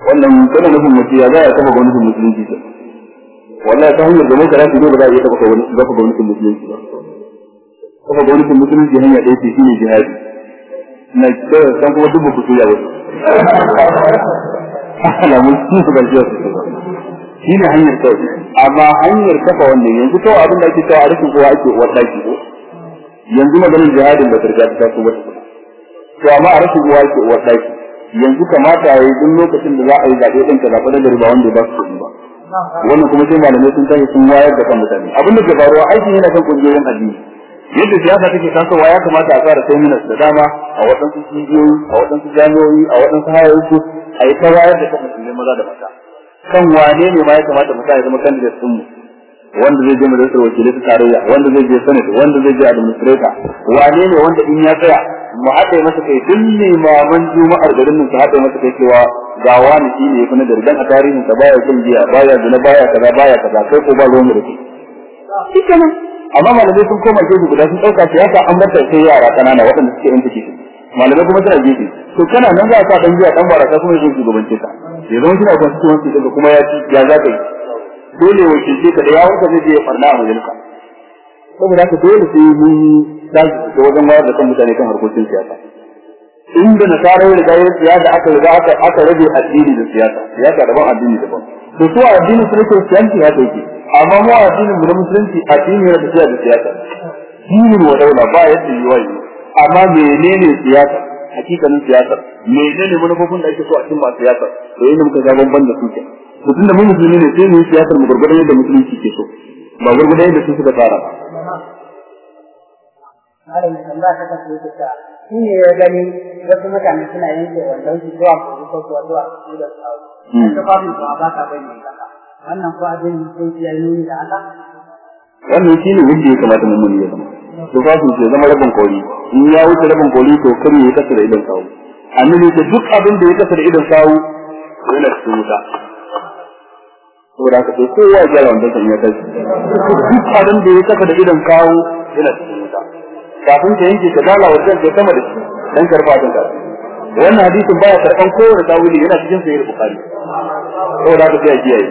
Wannan kana nufin mutum ya za a kafa gwamnatin musulunci ta? Wallahi ta hanyar da muka rafi ne ba za a iya kafa gwamnatin musulunci ba. Kafa gwamnatin musulunci hanya ɗaya ce shine jihadi. Na kawai san kuma duk ku shirya wasu alamun sun su gajiya su shi ne hanyar kawai. Amma hanyar kafa wannan yanzu kawai abin da ake kawo a rikin kowa ake uwar ɗaki ko? Yanzu maganin jihadin ba ta riga ta taso ba. To amma a rashin uwa ake uwar ɗaki yanzu kamata ya yi duk lokacin da za a yi zaɓe ɗin ka zaɓe na gari ba wanda ba su ba. Wannan kuma sai malamai sun tashi sun wayar da kan mutane. Abin da ke faruwa aikin yana kan ƙungiyoyin addini. Yadda siyasa take tasowa ya kamata a fara seminars da dama a waɗansu cibiyoyi a waɗansu jami'o'i a waɗansu hayoyi a yi ta wayar da kan musulmai maza da mata. Kan wane ne ma ya kamata mutane ya zama candidate mu wanda zai je majalisar wakilai ta tarayya wanda zai je senate wanda zai je administrator wane ne wanda in ya tsaya mu haɗe masa kai duk limaman juma'ar garin nan su haɗe masa kai cewa ga wani shi ne yafi nagari dan a tarihin sa baya jin jiya baya zina baya kaza baya kaza kai ko ba ruwan da ke shikenan. Amma malamai sun koma gefe guda sun ɗauka siyasa an bar sai yara ƙanana waɗanda suke yin take malamai kuma suna gefe. To kana nan za a sa dan jiya dan baraka kuma zai shugabance ka. Ya zama kina constituency ɗinka kuma ya ci ya za ka yi? Dole wakilce ka da yawon ka zai je ya farna a majalisa saboda haka dole sai mun tashi da wajen wayar da kan mutane kan harkokin siyasa. Inda nasarar ya riga ya siyasa aka riga aka rabe addini da siyasa. Siyasa daban addini daban. To su addini su ne kristiyanci haka yake. Amma mu addinin mu na musulunci addini yana tafiya da siyasa. Dinin wa daula ba yadda yi wa yi. Amma menene siyasa? Hakikanin siyasar. Menene manufofin da ake so a cimma siyasar? To yanda muka ga bamban da su ke. Mutum da mu musulmi ne sai mu yi siyasar mu gurgurdan yadda musulunci ke so ba gurgurdan yadda su suka tsara ba. Malam tambaya ta kasu yake ta shi ne ya gani wasu mutane suna yanke wannan su zuwa ko zuwa da babu kuma ba ka kaka. Wannan ko abin sun ya nuni da haka? wannan shi ne wanda ya kamata mu muni ya zama. Tufafin su ya zama rabin kori in ya wuce rabin kori to kar ya kasa da idan sawu annabi ce duk abin da ya kasa da idan sawu yana cikin wuta. Saboda haka sai kowa ya gyara wanda kan ya tashi duk abin da ya kasa da idan sawu yana cikin wuta. Kafin ka yanke ka dala wajen ka sama da shi dan karfa ta wannan hadisin baya karɓan kowane tawili yana cikin sahih bukhari. Saboda haka sai ya kiyaye.